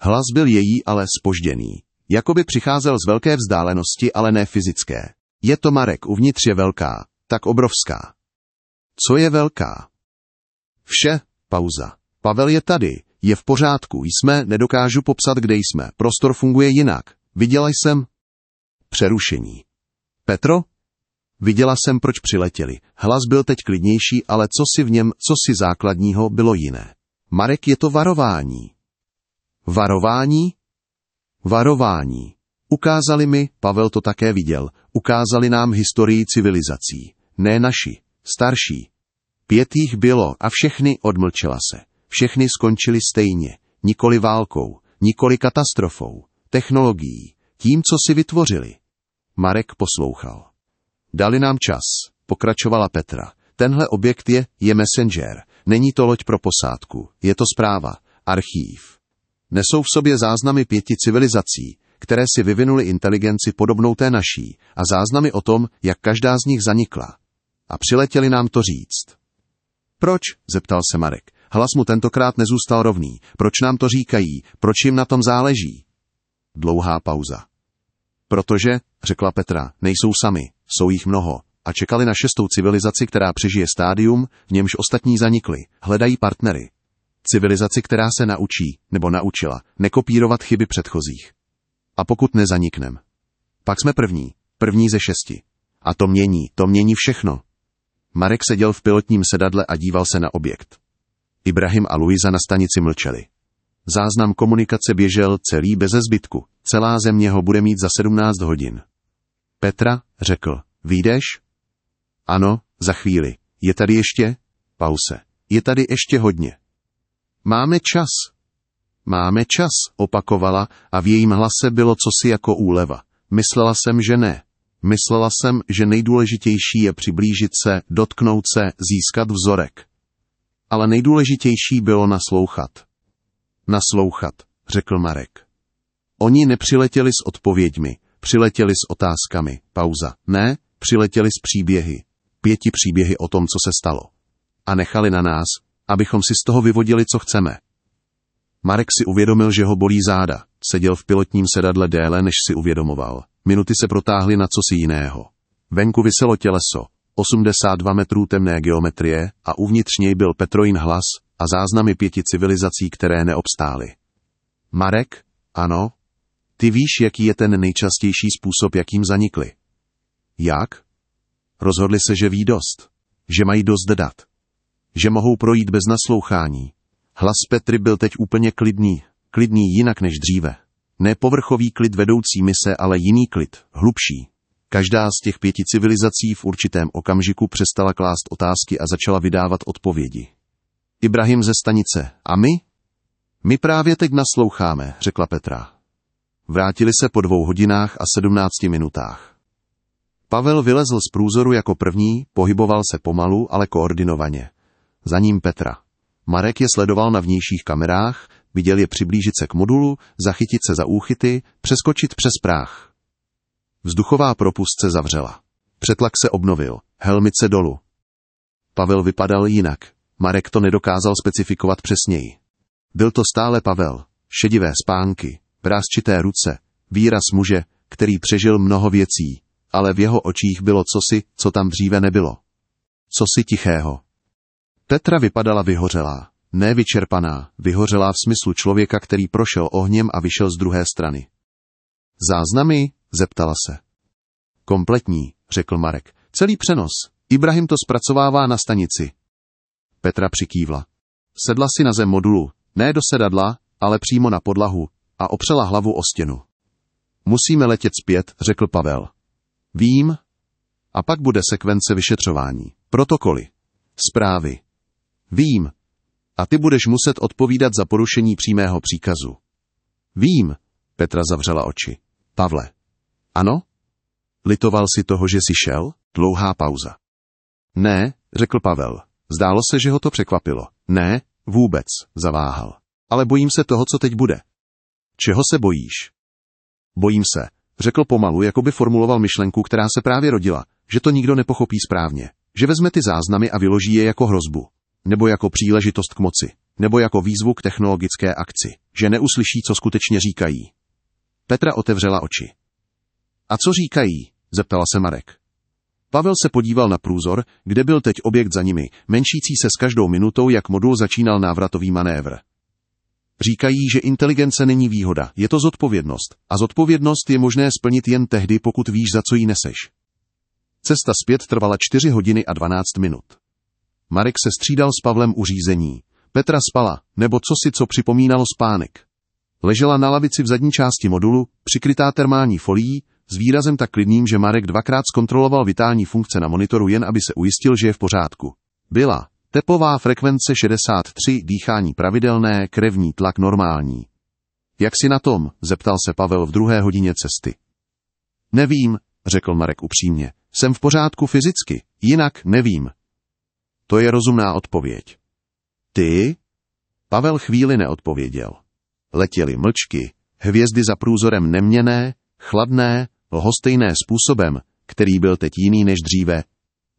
Hlas byl její, ale spožděný. Jakoby přicházel z velké vzdálenosti, ale ne fyzické. Je to Marek, uvnitř je velká, tak obrovská. Co je velká? Vše, pauza. Pavel je tady, je v pořádku, jsme, nedokážu popsat, kde jsme, prostor funguje jinak. Viděla jsem přerušení. Petro? Viděla jsem, proč přiletěli. Hlas byl teď klidnější, ale co si v něm, co si základního, bylo jiné. Marek je to varování. Varování? Varování. Ukázali mi, Pavel to také viděl, ukázali nám historii civilizací. Ne naši, starší. Pět jich bylo a všechny odmlčela se. Všechny skončily stejně. Nikoli válkou, nikoli katastrofou, technologií, tím, co si vytvořili. Marek poslouchal. Dali nám čas, pokračovala Petra. Tenhle objekt je, je messenger. Není to loď pro posádku, je to zpráva, archív. Nesou v sobě záznamy pěti civilizací, které si vyvinuli inteligenci podobnou té naší a záznamy o tom, jak každá z nich zanikla. A přiletěli nám to říct. Proč? zeptal se Marek. Hlas mu tentokrát nezůstal rovný. Proč nám to říkají? Proč jim na tom záleží? Dlouhá pauza. Protože, řekla Petra, nejsou sami, jsou jich mnoho a čekali na šestou civilizaci, která přežije stádium, v němž ostatní zanikly, hledají partnery. Civilizaci, která se naučí, nebo naučila, nekopírovat chyby předchozích. A pokud nezaniknem? Pak jsme první, první ze šesti. A to mění, to mění všechno. Marek seděl v pilotním sedadle a díval se na objekt. Ibrahim a Luisa na stanici mlčeli. Záznam komunikace běžel celý beze zbytku. Celá země ho bude mít za 17 hodin. Petra řekl, výjdeš? Ano, za chvíli. Je tady ještě? Pause. Je tady ještě hodně. Máme čas. Máme čas, opakovala a v jejím hlase bylo cosi jako úleva. Myslela jsem, že ne. Myslela jsem, že nejdůležitější je přiblížit se, dotknout se, získat vzorek. Ale nejdůležitější bylo naslouchat. Naslouchat, řekl Marek. Oni nepřiletěli s odpověďmi, přiletěli s otázkami. Pauza. Ne, přiletěli s příběhy. Pěti příběhy o tom, co se stalo. A nechali na nás, abychom si z toho vyvodili, co chceme. Marek si uvědomil, že ho bolí záda. Seděl v pilotním sedadle déle, než si uvědomoval. Minuty se protáhly na cosi jiného. Venku vyselo těleso, 82 metrů temné geometrie a uvnitř něj byl Petroin hlas a záznamy pěti civilizací, které neobstály. Marek? Ano? Ty víš, jaký je ten nejčastější způsob, jakým zanikly. Jak? Rozhodli se, že ví dost. Že mají dost dat. Že mohou projít bez naslouchání. Hlas Petry byl teď úplně klidný. Klidný jinak než dříve. Ne povrchový klid vedoucí mise, ale jiný klid, hlubší. Každá z těch pěti civilizací v určitém okamžiku přestala klást otázky a začala vydávat odpovědi. Ibrahim ze stanice. A my? My právě teď nasloucháme, řekla Petra. Vrátili se po dvou hodinách a sedmnácti minutách. Pavel vylezl z průzoru jako první, pohyboval se pomalu, ale koordinovaně. Za ním Petra. Marek je sledoval na vnějších kamerách, viděl je přiblížit se k modulu, zachytit se za úchyty, přeskočit přes práh. Vzduchová propust se zavřela. Přetlak se obnovil, helmice dolů. Pavel vypadal jinak. Marek to nedokázal specifikovat přesněji. Byl to stále Pavel, šedivé spánky, brázčité ruce, výraz muže, který přežil mnoho věcí, ale v jeho očích bylo cosi, co tam dříve nebylo. Cosi tichého. Petra vypadala vyhořelá, nevyčerpaná, vyhořelá v smyslu člověka, který prošel ohněm a vyšel z druhé strany. Záznamy? zeptala se. Kompletní, řekl Marek. Celý přenos. Ibrahim to zpracovává na stanici. Petra přikývla. Sedla si na zem modulu, ne do sedadla, ale přímo na podlahu, a opřela hlavu o stěnu. Musíme letět zpět, řekl Pavel. Vím. A pak bude sekvence vyšetřování. Protokoly. Zprávy. Vím. A ty budeš muset odpovídat za porušení přímého příkazu. Vím. Petra zavřela oči. Pavle. Ano? Litoval si toho, že jsi šel? Dlouhá pauza. Ne, řekl Pavel. Zdálo se, že ho to překvapilo. Ne, vůbec, zaváhal. Ale bojím se toho, co teď bude. Čeho se bojíš? Bojím se, řekl pomalu, jako by formuloval myšlenku, která se právě rodila, že to nikdo nepochopí správně, že vezme ty záznamy a vyloží je jako hrozbu, nebo jako příležitost k moci, nebo jako výzvu k technologické akci, že neuslyší, co skutečně říkají. Petra otevřela oči. A co říkají? zeptala se Marek. Pavel se podíval na průzor, kde byl teď objekt za nimi, menšící se s každou minutou, jak modul začínal návratový manévr. Říkají, že inteligence není výhoda, je to zodpovědnost. A zodpovědnost je možné splnit jen tehdy, pokud víš, za co jí neseš. Cesta zpět trvala 4 hodiny a 12 minut. Marek se střídal s Pavlem u řízení. Petra spala, nebo co si co připomínalo spánek. Ležela na lavici v zadní části modulu, přikrytá termální folií, s výrazem tak klidným, že Marek dvakrát zkontroloval vitální funkce na monitoru jen aby se ujistil, že je v pořádku. Byla. Tepová frekvence 63, dýchání pravidelné, krevní tlak normální. Jak si na tom? zeptal se Pavel v druhé hodině cesty. Nevím, řekl Marek upřímně. Jsem v pořádku fyzicky, jinak nevím. To je rozumná odpověď. Ty? Pavel chvíli neodpověděl. Letěly mlčky, hvězdy za průzorem neměné, chladné, lhostejné způsobem, který byl teď jiný než dříve,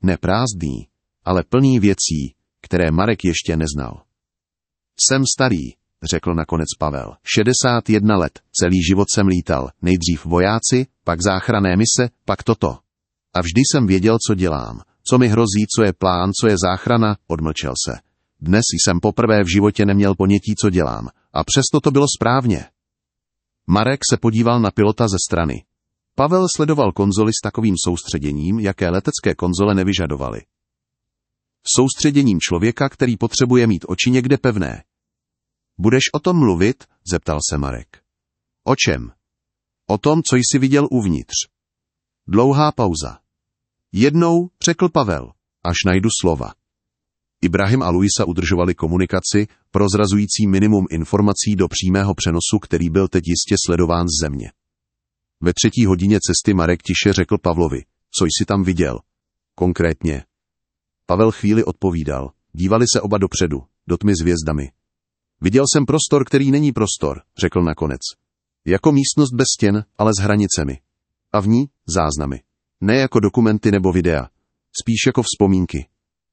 neprázdný, ale plný věcí, které Marek ještě neznal. Jsem starý, řekl nakonec Pavel. 61 let, celý život jsem lítal, nejdřív vojáci, pak záchrané mise, pak toto. A vždy jsem věděl, co dělám, co mi hrozí, co je plán, co je záchrana, odmlčel se. Dnes jsem poprvé v životě neměl ponětí, co dělám, a přesto to bylo správně. Marek se podíval na pilota ze strany. Pavel sledoval konzoli s takovým soustředěním, jaké letecké konzole nevyžadovaly. Soustředěním člověka, který potřebuje mít oči někde pevné. Budeš o tom mluvit? zeptal se Marek. O čem? O tom, co jsi viděl uvnitř. Dlouhá pauza. Jednou, řekl Pavel, až najdu slova. Ibrahim a Luisa udržovali komunikaci, prozrazující minimum informací do přímého přenosu, který byl teď jistě sledován z země. Ve třetí hodině cesty Marek tiše řekl Pavlovi, co jsi tam viděl. Konkrétně. Pavel chvíli odpovídal. Dívali se oba dopředu, do tmy s hvězdami. Viděl jsem prostor, který není prostor, řekl nakonec. Jako místnost bez stěn, ale s hranicemi. A v ní záznamy. Ne jako dokumenty nebo videa. Spíš jako vzpomínky.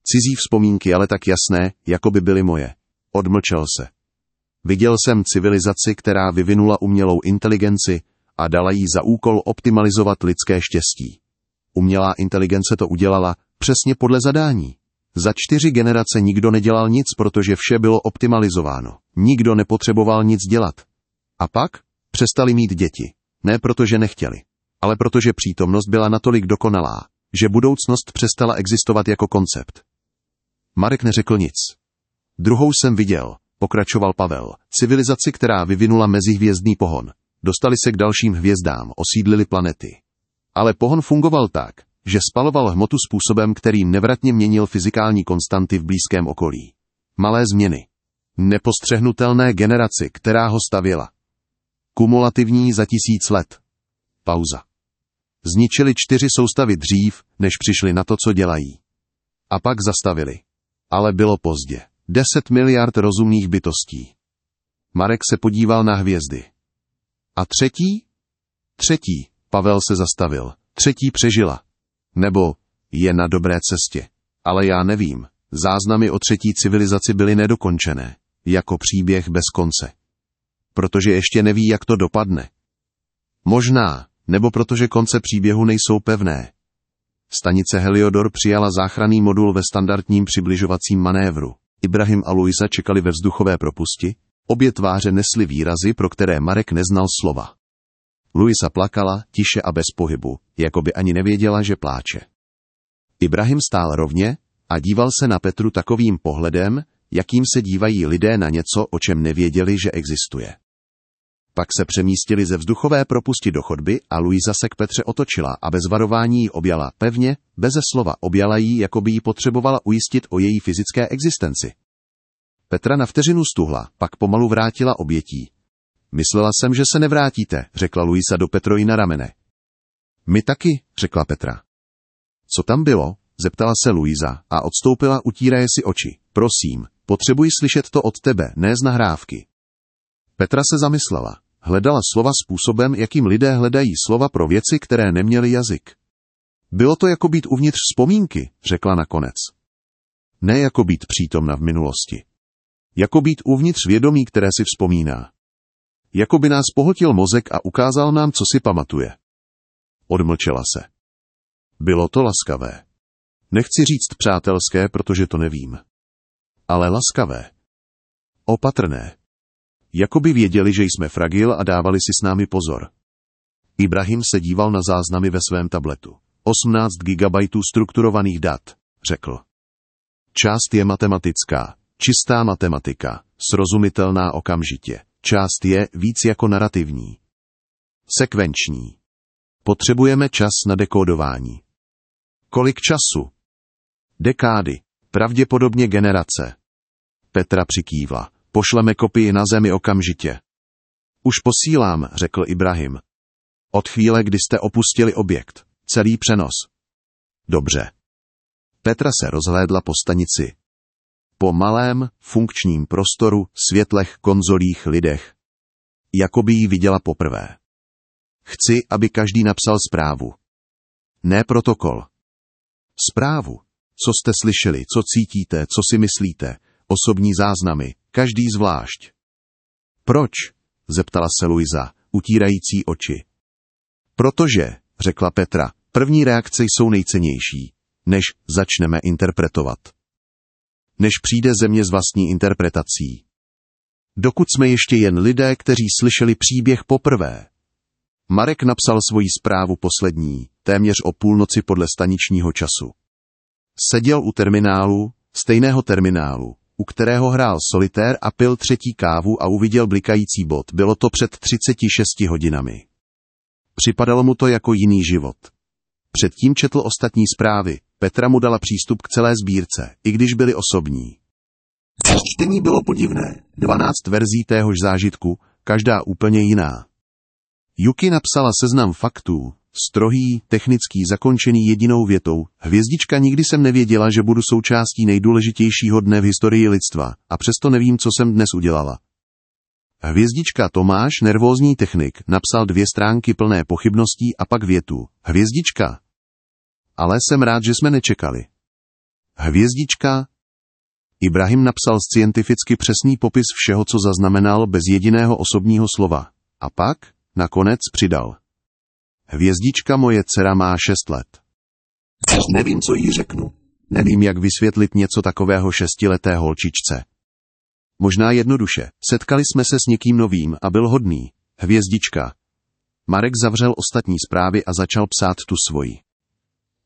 Cizí vzpomínky, ale tak jasné, jako by byly moje. Odmlčel se. Viděl jsem civilizaci, která vyvinula umělou inteligenci a dala jí za úkol optimalizovat lidské štěstí. Umělá inteligence to udělala přesně podle zadání. Za čtyři generace nikdo nedělal nic, protože vše bylo optimalizováno. Nikdo nepotřeboval nic dělat. A pak přestali mít děti. Ne protože nechtěli, ale protože přítomnost byla natolik dokonalá, že budoucnost přestala existovat jako koncept. Marek neřekl nic. Druhou jsem viděl, pokračoval Pavel, civilizaci, která vyvinula mezihvězdný pohon. Dostali se k dalším hvězdám, osídlili planety. Ale pohon fungoval tak, že spaloval hmotu způsobem, který nevratně měnil fyzikální konstanty v blízkém okolí. Malé změny. Nepostřehnutelné generaci, která ho stavěla. Kumulativní za tisíc let. Pauza. Zničili čtyři soustavy dřív, než přišli na to, co dělají. A pak zastavili. Ale bylo pozdě. Deset miliard rozumných bytostí. Marek se podíval na hvězdy. A třetí? Třetí. Pavel se zastavil. Třetí přežila. Nebo je na dobré cestě. Ale já nevím. Záznamy o třetí civilizaci byly nedokončené. Jako příběh bez konce. Protože ještě neví, jak to dopadne. Možná, nebo protože konce příběhu nejsou pevné. Stanice Heliodor přijala záchranný modul ve standardním přibližovacím manévru. Ibrahim a Luisa čekali ve vzduchové propusti, obě tváře nesly výrazy, pro které Marek neznal slova. Luisa plakala, tiše a bez pohybu, jako by ani nevěděla, že pláče. Ibrahim stál rovně a díval se na Petru takovým pohledem, jakým se dívají lidé na něco, o čem nevěděli, že existuje. Pak se přemístili ze vzduchové propusti do chodby a Luisa se k Petře otočila a bez varování ji objala pevně, beze slova objala jí, jako by jí potřebovala ujistit o její fyzické existenci. Petra na vteřinu stuhla, pak pomalu vrátila obětí. Myslela jsem, že se nevrátíte, řekla Luisa do Petroji na ramene. My taky, řekla Petra. Co tam bylo? zeptala se Luisa a odstoupila utíraje si oči. Prosím, potřebuji slyšet to od tebe, ne z nahrávky. Petra se zamyslela. Hledala slova způsobem, jakým lidé hledají slova pro věci, které neměly jazyk. Bylo to jako být uvnitř vzpomínky, řekla nakonec. Ne jako být přítomna v minulosti. Jako být uvnitř vědomí, které si vzpomíná. Jako by nás pohltil mozek a ukázal nám, co si pamatuje. Odmlčela se. Bylo to laskavé. Nechci říct přátelské, protože to nevím. Ale laskavé. Opatrné. Jakoby věděli, že jsme fragil a dávali si s námi pozor. Ibrahim se díval na záznamy ve svém tabletu. 18 gigabajtů strukturovaných dat, řekl. Část je matematická, čistá matematika, srozumitelná okamžitě. Část je víc jako narrativní. Sekvenční. Potřebujeme čas na dekódování. Kolik času? Dekády. Pravděpodobně generace. Petra přikývla. Pošleme kopii na zemi okamžitě. Už posílám, řekl Ibrahim. Od chvíle, kdy jste opustili objekt. Celý přenos. Dobře. Petra se rozhlédla po stanici. Po malém, funkčním prostoru, světlech, konzolích, lidech. Jakoby ji viděla poprvé. Chci, aby každý napsal zprávu. Ne protokol. Zprávu. Co jste slyšeli, co cítíte, co si myslíte, osobní záznamy, každý zvlášť. Proč? zeptala se Luisa, utírající oči. Protože, řekla Petra, první reakce jsou nejcennější, než začneme interpretovat. Než přijde země s vlastní interpretací. Dokud jsme ještě jen lidé, kteří slyšeli příběh poprvé. Marek napsal svoji zprávu poslední, téměř o půlnoci podle staničního času. Seděl u terminálu, stejného terminálu, u kterého hrál solitér a pil třetí kávu a uviděl blikající bod. Bylo to před 36 hodinami. Připadalo mu to jako jiný život. Předtím četl ostatní zprávy. Petra mu dala přístup k celé sbírce, i když byly osobní. Čtení bylo podivné. 12 verzí téhož zážitku, každá úplně jiná. Yuki napsala seznam faktů, Strohý, technický, zakončený jedinou větou. Hvězdička nikdy jsem nevěděla, že budu součástí nejdůležitějšího dne v historii lidstva, a přesto nevím, co jsem dnes udělala. Hvězdička Tomáš, nervózní technik, napsal dvě stránky plné pochybností a pak větu. Hvězdička. Ale jsem rád, že jsme nečekali. Hvězdička. Ibrahim napsal scientificky přesný popis všeho, co zaznamenal bez jediného osobního slova. A pak, nakonec přidal. Hvězdička moje dcera má šest let. Nevím, co jí řeknu. Nevím, jak vysvětlit něco takového šestileté holčičce. Možná jednoduše. Setkali jsme se s někým novým a byl hodný. Hvězdička. Marek zavřel ostatní zprávy a začal psát tu svoji.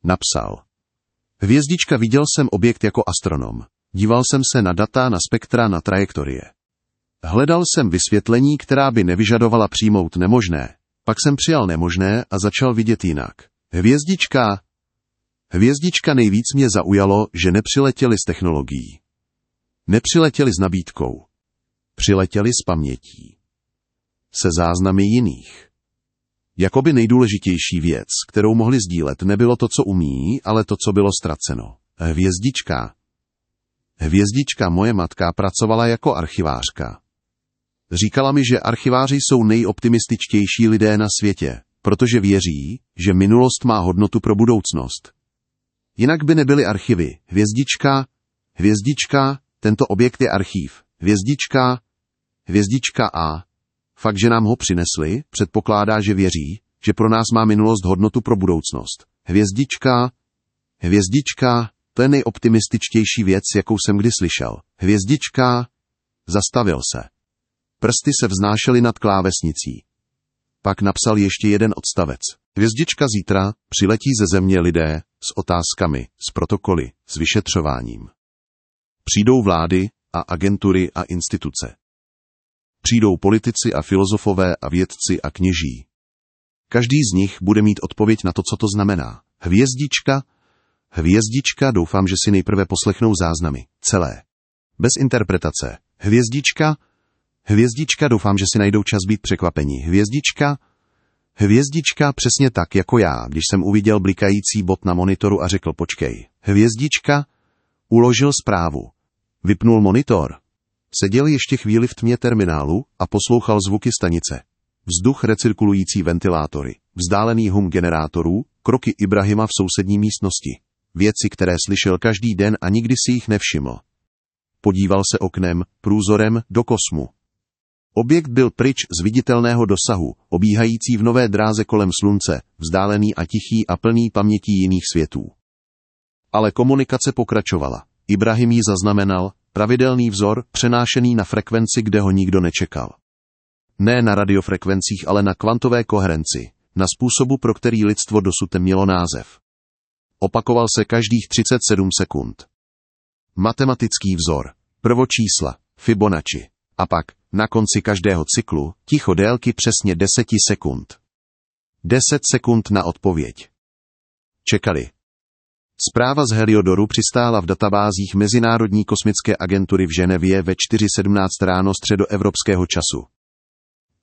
Napsal. Hvězdička viděl jsem objekt jako astronom. Díval jsem se na data, na spektra, na trajektorie. Hledal jsem vysvětlení, která by nevyžadovala přijmout nemožné. Pak jsem přijal nemožné a začal vidět jinak. Hvězdička. Hvězdička nejvíc mě zaujalo, že nepřiletěli s technologií. Nepřiletěli s nabídkou. Přiletěli s pamětí. Se záznamy jiných. Jakoby nejdůležitější věc, kterou mohli sdílet, nebylo to, co umí, ale to, co bylo ztraceno. Hvězdička. Hvězdička moje matka pracovala jako archivářka. Říkala mi, že archiváři jsou nejoptimističtější lidé na světě, protože věří, že minulost má hodnotu pro budoucnost. Jinak by nebyly archivy. Hvězdička, hvězdička, tento objekt je archív. Hvězdička, hvězdička A. Fakt, že nám ho přinesli, předpokládá, že věří, že pro nás má minulost hodnotu pro budoucnost. Hvězdička, hvězdička, to je nejoptimističtější věc, jakou jsem kdy slyšel. Hvězdička, zastavil se. Prsty se vznášely nad klávesnicí. Pak napsal ještě jeden odstavec. Hvězdička zítra přiletí ze země lidé s otázkami, s protokoly, s vyšetřováním. Přijdou vlády a agentury a instituce. Přijdou politici a filozofové a vědci a kněží. Každý z nich bude mít odpověď na to, co to znamená. Hvězdička, hvězdička, doufám, že si nejprve poslechnou záznamy. Celé. Bez interpretace. Hvězdička, hvězdička, doufám, že si najdou čas být překvapení. Hvězdička, hvězdička, přesně tak jako já, když jsem uviděl blikající bod na monitoru a řekl počkej. Hvězdička, uložil zprávu. Vypnul monitor. Seděl ještě chvíli v tmě terminálu a poslouchal zvuky stanice. Vzduch recirkulující ventilátory, vzdálený hum generátorů, kroky Ibrahima v sousední místnosti. Věci, které slyšel každý den a nikdy si jich nevšiml. Podíval se oknem, průzorem, do kosmu. Objekt byl pryč z viditelného dosahu, obíhající v nové dráze kolem slunce, vzdálený a tichý a plný pamětí jiných světů. Ale komunikace pokračovala. Ibrahim ji zaznamenal, pravidelný vzor, přenášený na frekvenci, kde ho nikdo nečekal. Ne na radiofrekvencích, ale na kvantové koherenci, na způsobu, pro který lidstvo dosud mělo název. Opakoval se každých 37 sekund. Matematický vzor, prvočísla, Fibonacci, a pak, na konci každého cyklu, ticho délky přesně 10 sekund. 10 sekund na odpověď. Čekali, Zpráva z Heliodoru přistála v databázích Mezinárodní kosmické agentury v Ženevě ve 4.17 ráno středoevropského času.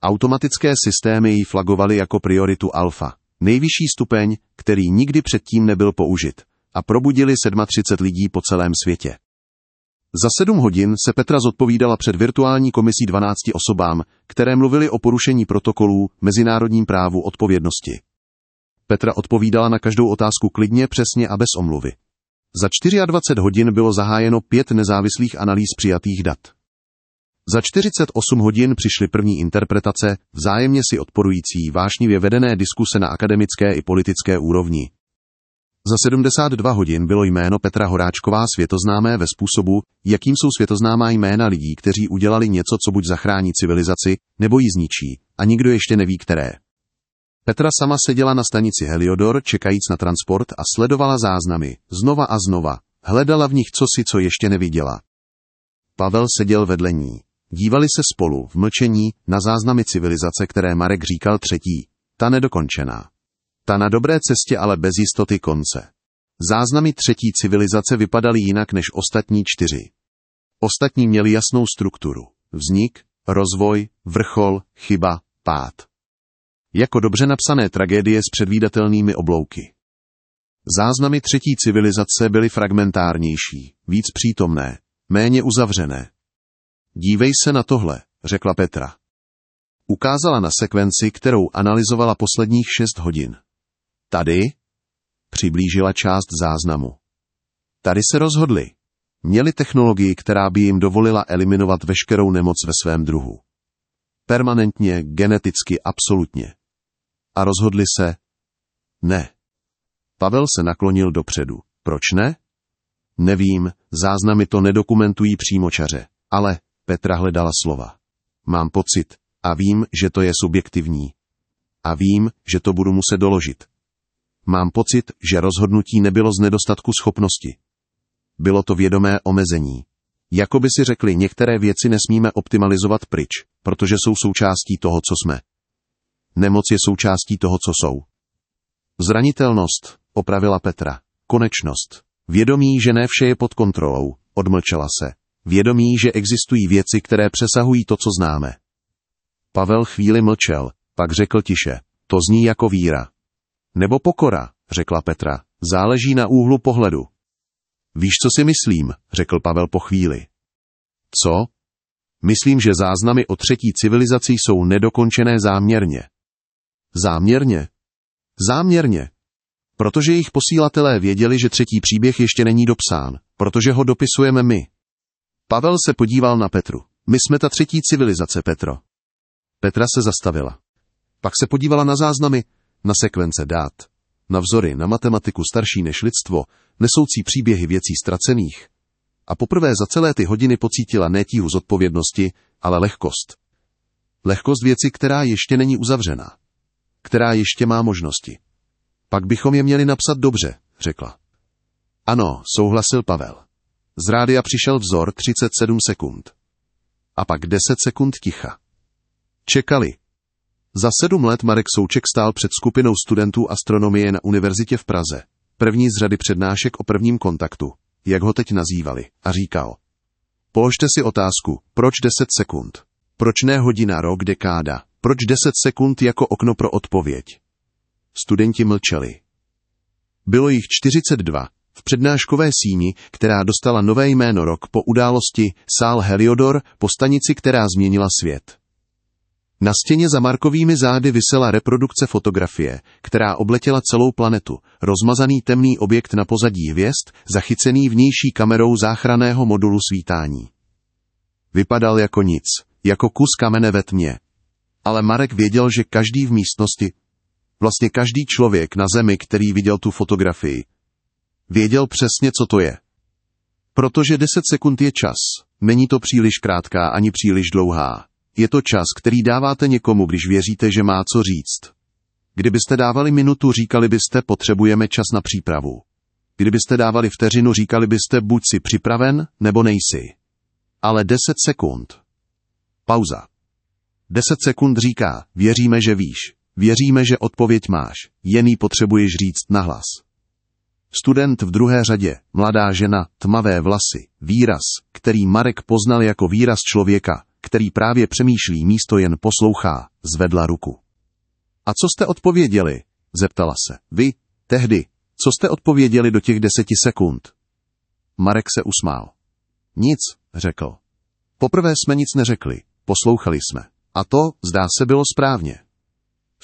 Automatické systémy ji flagovaly jako prioritu alfa, nejvyšší stupeň, který nikdy předtím nebyl použit, a probudili 37 lidí po celém světě. Za sedm hodin se Petra zodpovídala před virtuální komisí 12 osobám, které mluvili o porušení protokolů, mezinárodním právu odpovědnosti. Petra odpovídala na každou otázku klidně, přesně a bez omluvy. Za 24 hodin bylo zahájeno pět nezávislých analýz přijatých dat. Za 48 hodin přišly první interpretace, vzájemně si odporující, vášnivě vedené diskuse na akademické i politické úrovni. Za 72 hodin bylo jméno Petra Horáčková světoznámé ve způsobu, jakým jsou světoznámá jména lidí, kteří udělali něco, co buď zachrání civilizaci, nebo ji zničí, a nikdo ještě neví které. Petra sama seděla na stanici Heliodor, čekajíc na transport a sledovala záznamy, znova a znova. Hledala v nich cosi, co ještě neviděla. Pavel seděl vedle ní. Dívali se spolu, v mlčení, na záznamy civilizace, které Marek říkal třetí. Ta nedokončená. Ta na dobré cestě, ale bez jistoty konce. Záznamy třetí civilizace vypadaly jinak než ostatní čtyři. Ostatní měli jasnou strukturu. Vznik, rozvoj, vrchol, chyba, pád. Jako dobře napsané tragédie s předvídatelnými oblouky. Záznamy třetí civilizace byly fragmentárnější, víc přítomné, méně uzavřené. Dívej se na tohle, řekla Petra. Ukázala na sekvenci, kterou analyzovala posledních šest hodin. Tady přiblížila část záznamu. Tady se rozhodli. Měli technologii, která by jim dovolila eliminovat veškerou nemoc ve svém druhu. Permanentně, geneticky, absolutně. A rozhodli se, ne. Pavel se naklonil dopředu. Proč ne? Nevím, záznamy to nedokumentují přímočaře, ale Petra hledala slova. Mám pocit, a vím, že to je subjektivní. A vím, že to budu muset doložit. Mám pocit, že rozhodnutí nebylo z nedostatku schopnosti. Bylo to vědomé omezení. Jakoby si řekli, některé věci nesmíme optimalizovat pryč, protože jsou součástí toho, co jsme. Nemoc je součástí toho, co jsou. Zranitelnost, opravila Petra. Konečnost. Vědomí, že ne vše je pod kontrolou, odmlčela se. Vědomí, že existují věci, které přesahují to, co známe. Pavel chvíli mlčel, pak řekl tiše. To zní jako víra. Nebo pokora, řekla Petra. Záleží na úhlu pohledu. Víš, co si myslím, řekl Pavel po chvíli. Co? Myslím, že záznamy o třetí civilizaci jsou nedokončené záměrně. Záměrně? Záměrně. Protože jejich posílatelé věděli, že třetí příběh ještě není dopsán, protože ho dopisujeme my. Pavel se podíval na Petru. My jsme ta třetí civilizace, Petro. Petra se zastavila. Pak se podívala na záznamy, na sekvence dát, na vzory, na matematiku starší než lidstvo, nesoucí příběhy věcí ztracených. A poprvé za celé ty hodiny pocítila ne tíhu zodpovědnosti, ale lehkost. Lehkost věci, která ještě není uzavřená. Která ještě má možnosti. Pak bychom je měli napsat dobře, řekla. Ano, souhlasil Pavel. Z rádia přišel vzor 37 sekund. A pak 10 sekund ticha. Čekali. Za sedm let Marek Souček stál před skupinou studentů astronomie na univerzitě v Praze. První z řady přednášek o prvním kontaktu, jak ho teď nazývali, a říkal. Položte si otázku, proč 10 sekund? Proč ne hodina, rok, dekáda? Proč 10 sekund jako okno pro odpověď? Studenti mlčeli. Bylo jich 42, v přednáškové síni, která dostala nové jméno rok po události Sál Heliodor po stanici, která změnila svět. Na stěně za Markovými zády vysela reprodukce fotografie, která obletěla celou planetu, rozmazaný temný objekt na pozadí hvězd, zachycený vnější kamerou záchraného modulu svítání. Vypadal jako nic, jako kus kamene ve tmě. Ale Marek věděl, že každý v místnosti, vlastně každý člověk na zemi, který viděl tu fotografii, věděl přesně, co to je. Protože 10 sekund je čas, není to příliš krátká ani příliš dlouhá. Je to čas, který dáváte někomu, když věříte, že má co říct. Kdybyste dávali minutu, říkali byste, potřebujeme čas na přípravu. Kdybyste dávali vteřinu, říkali byste, buď si připraven, nebo nejsi. Ale 10 sekund. Pauza. 10 sekund říká, věříme, že víš. Věříme, že odpověď máš. Jen ji potřebuješ říct nahlas. Student v druhé řadě, mladá žena, tmavé vlasy, výraz, který Marek poznal jako výraz člověka, který právě přemýšlí místo jen poslouchá, zvedla ruku. A co jste odpověděli? Zeptala se. Vy, tehdy, co jste odpověděli do těch deseti sekund? Marek se usmál. Nic, řekl. Poprvé jsme nic neřekli, poslouchali jsme. A to, zdá se, bylo správně.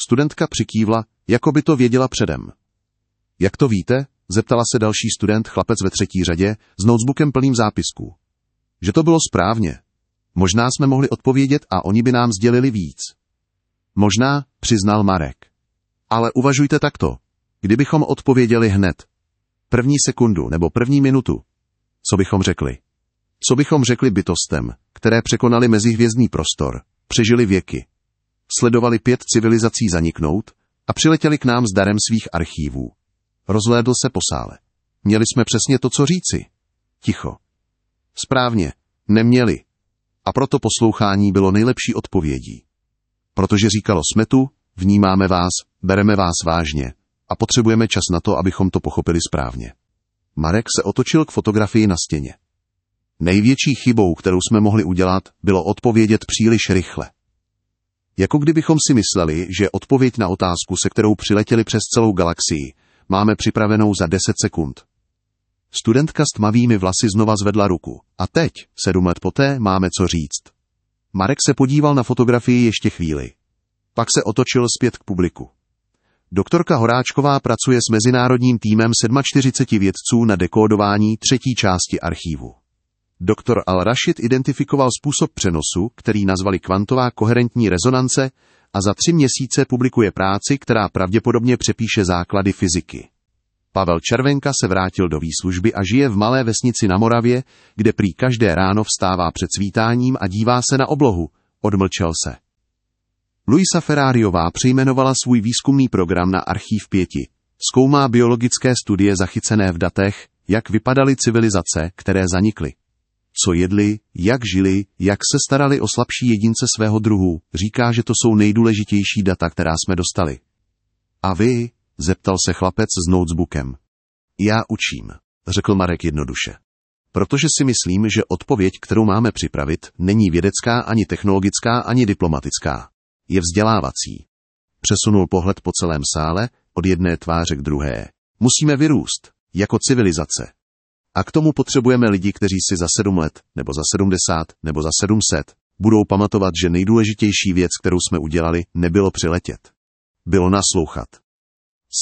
Studentka přikývla, jako by to věděla předem. Jak to víte? Zeptala se další student, chlapec ve třetí řadě, s notebookem plným zápisků. Že to bylo správně, Možná jsme mohli odpovědět a oni by nám sdělili víc. Možná, přiznal Marek. Ale uvažujte takto. Kdybychom odpověděli hned. První sekundu nebo první minutu. Co bychom řekli? Co bychom řekli bytostem, které překonali mezihvězdný prostor, přežili věky, sledovali pět civilizací zaniknout a přiletěli k nám s darem svých archívů. Rozhlédl se po sále. Měli jsme přesně to, co říci. Ticho. Správně, neměli, a proto poslouchání bylo nejlepší odpovědí. Protože říkalo jsme tu, vnímáme vás, bereme vás vážně a potřebujeme čas na to, abychom to pochopili správně. Marek se otočil k fotografii na stěně. Největší chybou, kterou jsme mohli udělat, bylo odpovědět příliš rychle. Jako kdybychom si mysleli, že odpověď na otázku, se kterou přiletěli přes celou galaxii, máme připravenou za 10 sekund. Studentka s tmavými vlasy znova zvedla ruku. A teď, sedm let poté, máme co říct. Marek se podíval na fotografii ještě chvíli. Pak se otočil zpět k publiku. Doktorka Horáčková pracuje s mezinárodním týmem 47 vědců na dekódování třetí části archívu. Doktor Al-Rashid identifikoval způsob přenosu, který nazvali kvantová koherentní rezonance a za tři měsíce publikuje práci, která pravděpodobně přepíše základy fyziky. Pavel Červenka se vrátil do výslužby a žije v malé vesnici na Moravě, kde prý každé ráno vstává před svítáním a dívá se na oblohu. Odmlčel se. Luisa Ferrariová přejmenovala svůj výzkumný program na Archív pěti. Zkoumá biologické studie zachycené v datech, jak vypadaly civilizace, které zanikly. Co jedli, jak žili, jak se starali o slabší jedince svého druhu, říká, že to jsou nejdůležitější data, která jsme dostali. A vy, zeptal se chlapec s notebookem. Já učím, řekl Marek jednoduše. Protože si myslím, že odpověď, kterou máme připravit, není vědecká, ani technologická, ani diplomatická. Je vzdělávací. Přesunul pohled po celém sále, od jedné tváře k druhé. Musíme vyrůst, jako civilizace. A k tomu potřebujeme lidi, kteří si za sedm let, nebo za sedmdesát, nebo za sedmset, budou pamatovat, že nejdůležitější věc, kterou jsme udělali, nebylo přiletět. Bylo naslouchat.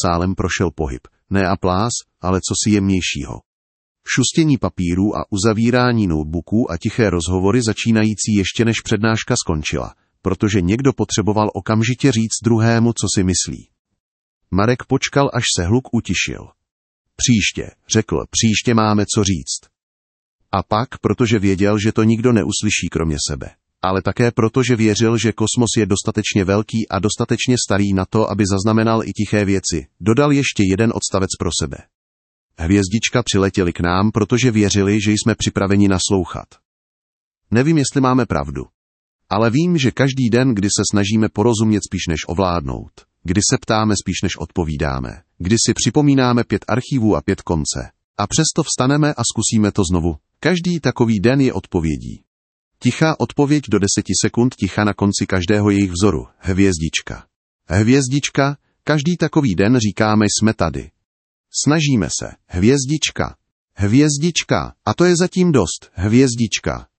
Sálem prošel pohyb, ne aplás, ale co si jemnějšího. Šustění papíru a uzavírání notebooků a tiché rozhovory začínající ještě než přednáška skončila, protože někdo potřeboval okamžitě říct druhému, co si myslí. Marek počkal, až se hluk utišil. Příště, řekl, příště máme co říct. A pak, protože věděl, že to nikdo neuslyší kromě sebe. Ale také proto, že věřil, že kosmos je dostatečně velký a dostatečně starý na to, aby zaznamenal i tiché věci, dodal ještě jeden odstavec pro sebe. Hvězdička přiletěli k nám, protože věřili, že jsme připraveni naslouchat. Nevím, jestli máme pravdu. Ale vím, že každý den, kdy se snažíme porozumět spíš než ovládnout, kdy se ptáme spíš než odpovídáme, kdy si připomínáme pět archívů a pět konce. A přesto vstaneme a zkusíme to znovu. Každý takový den je odpovědí. Tichá odpověď do deseti sekund ticha na konci každého jejich vzoru. Hvězdička. Hvězdička, každý takový den říkáme jsme tady. Snažíme se. Hvězdička. Hvězdička. A to je zatím dost. Hvězdička.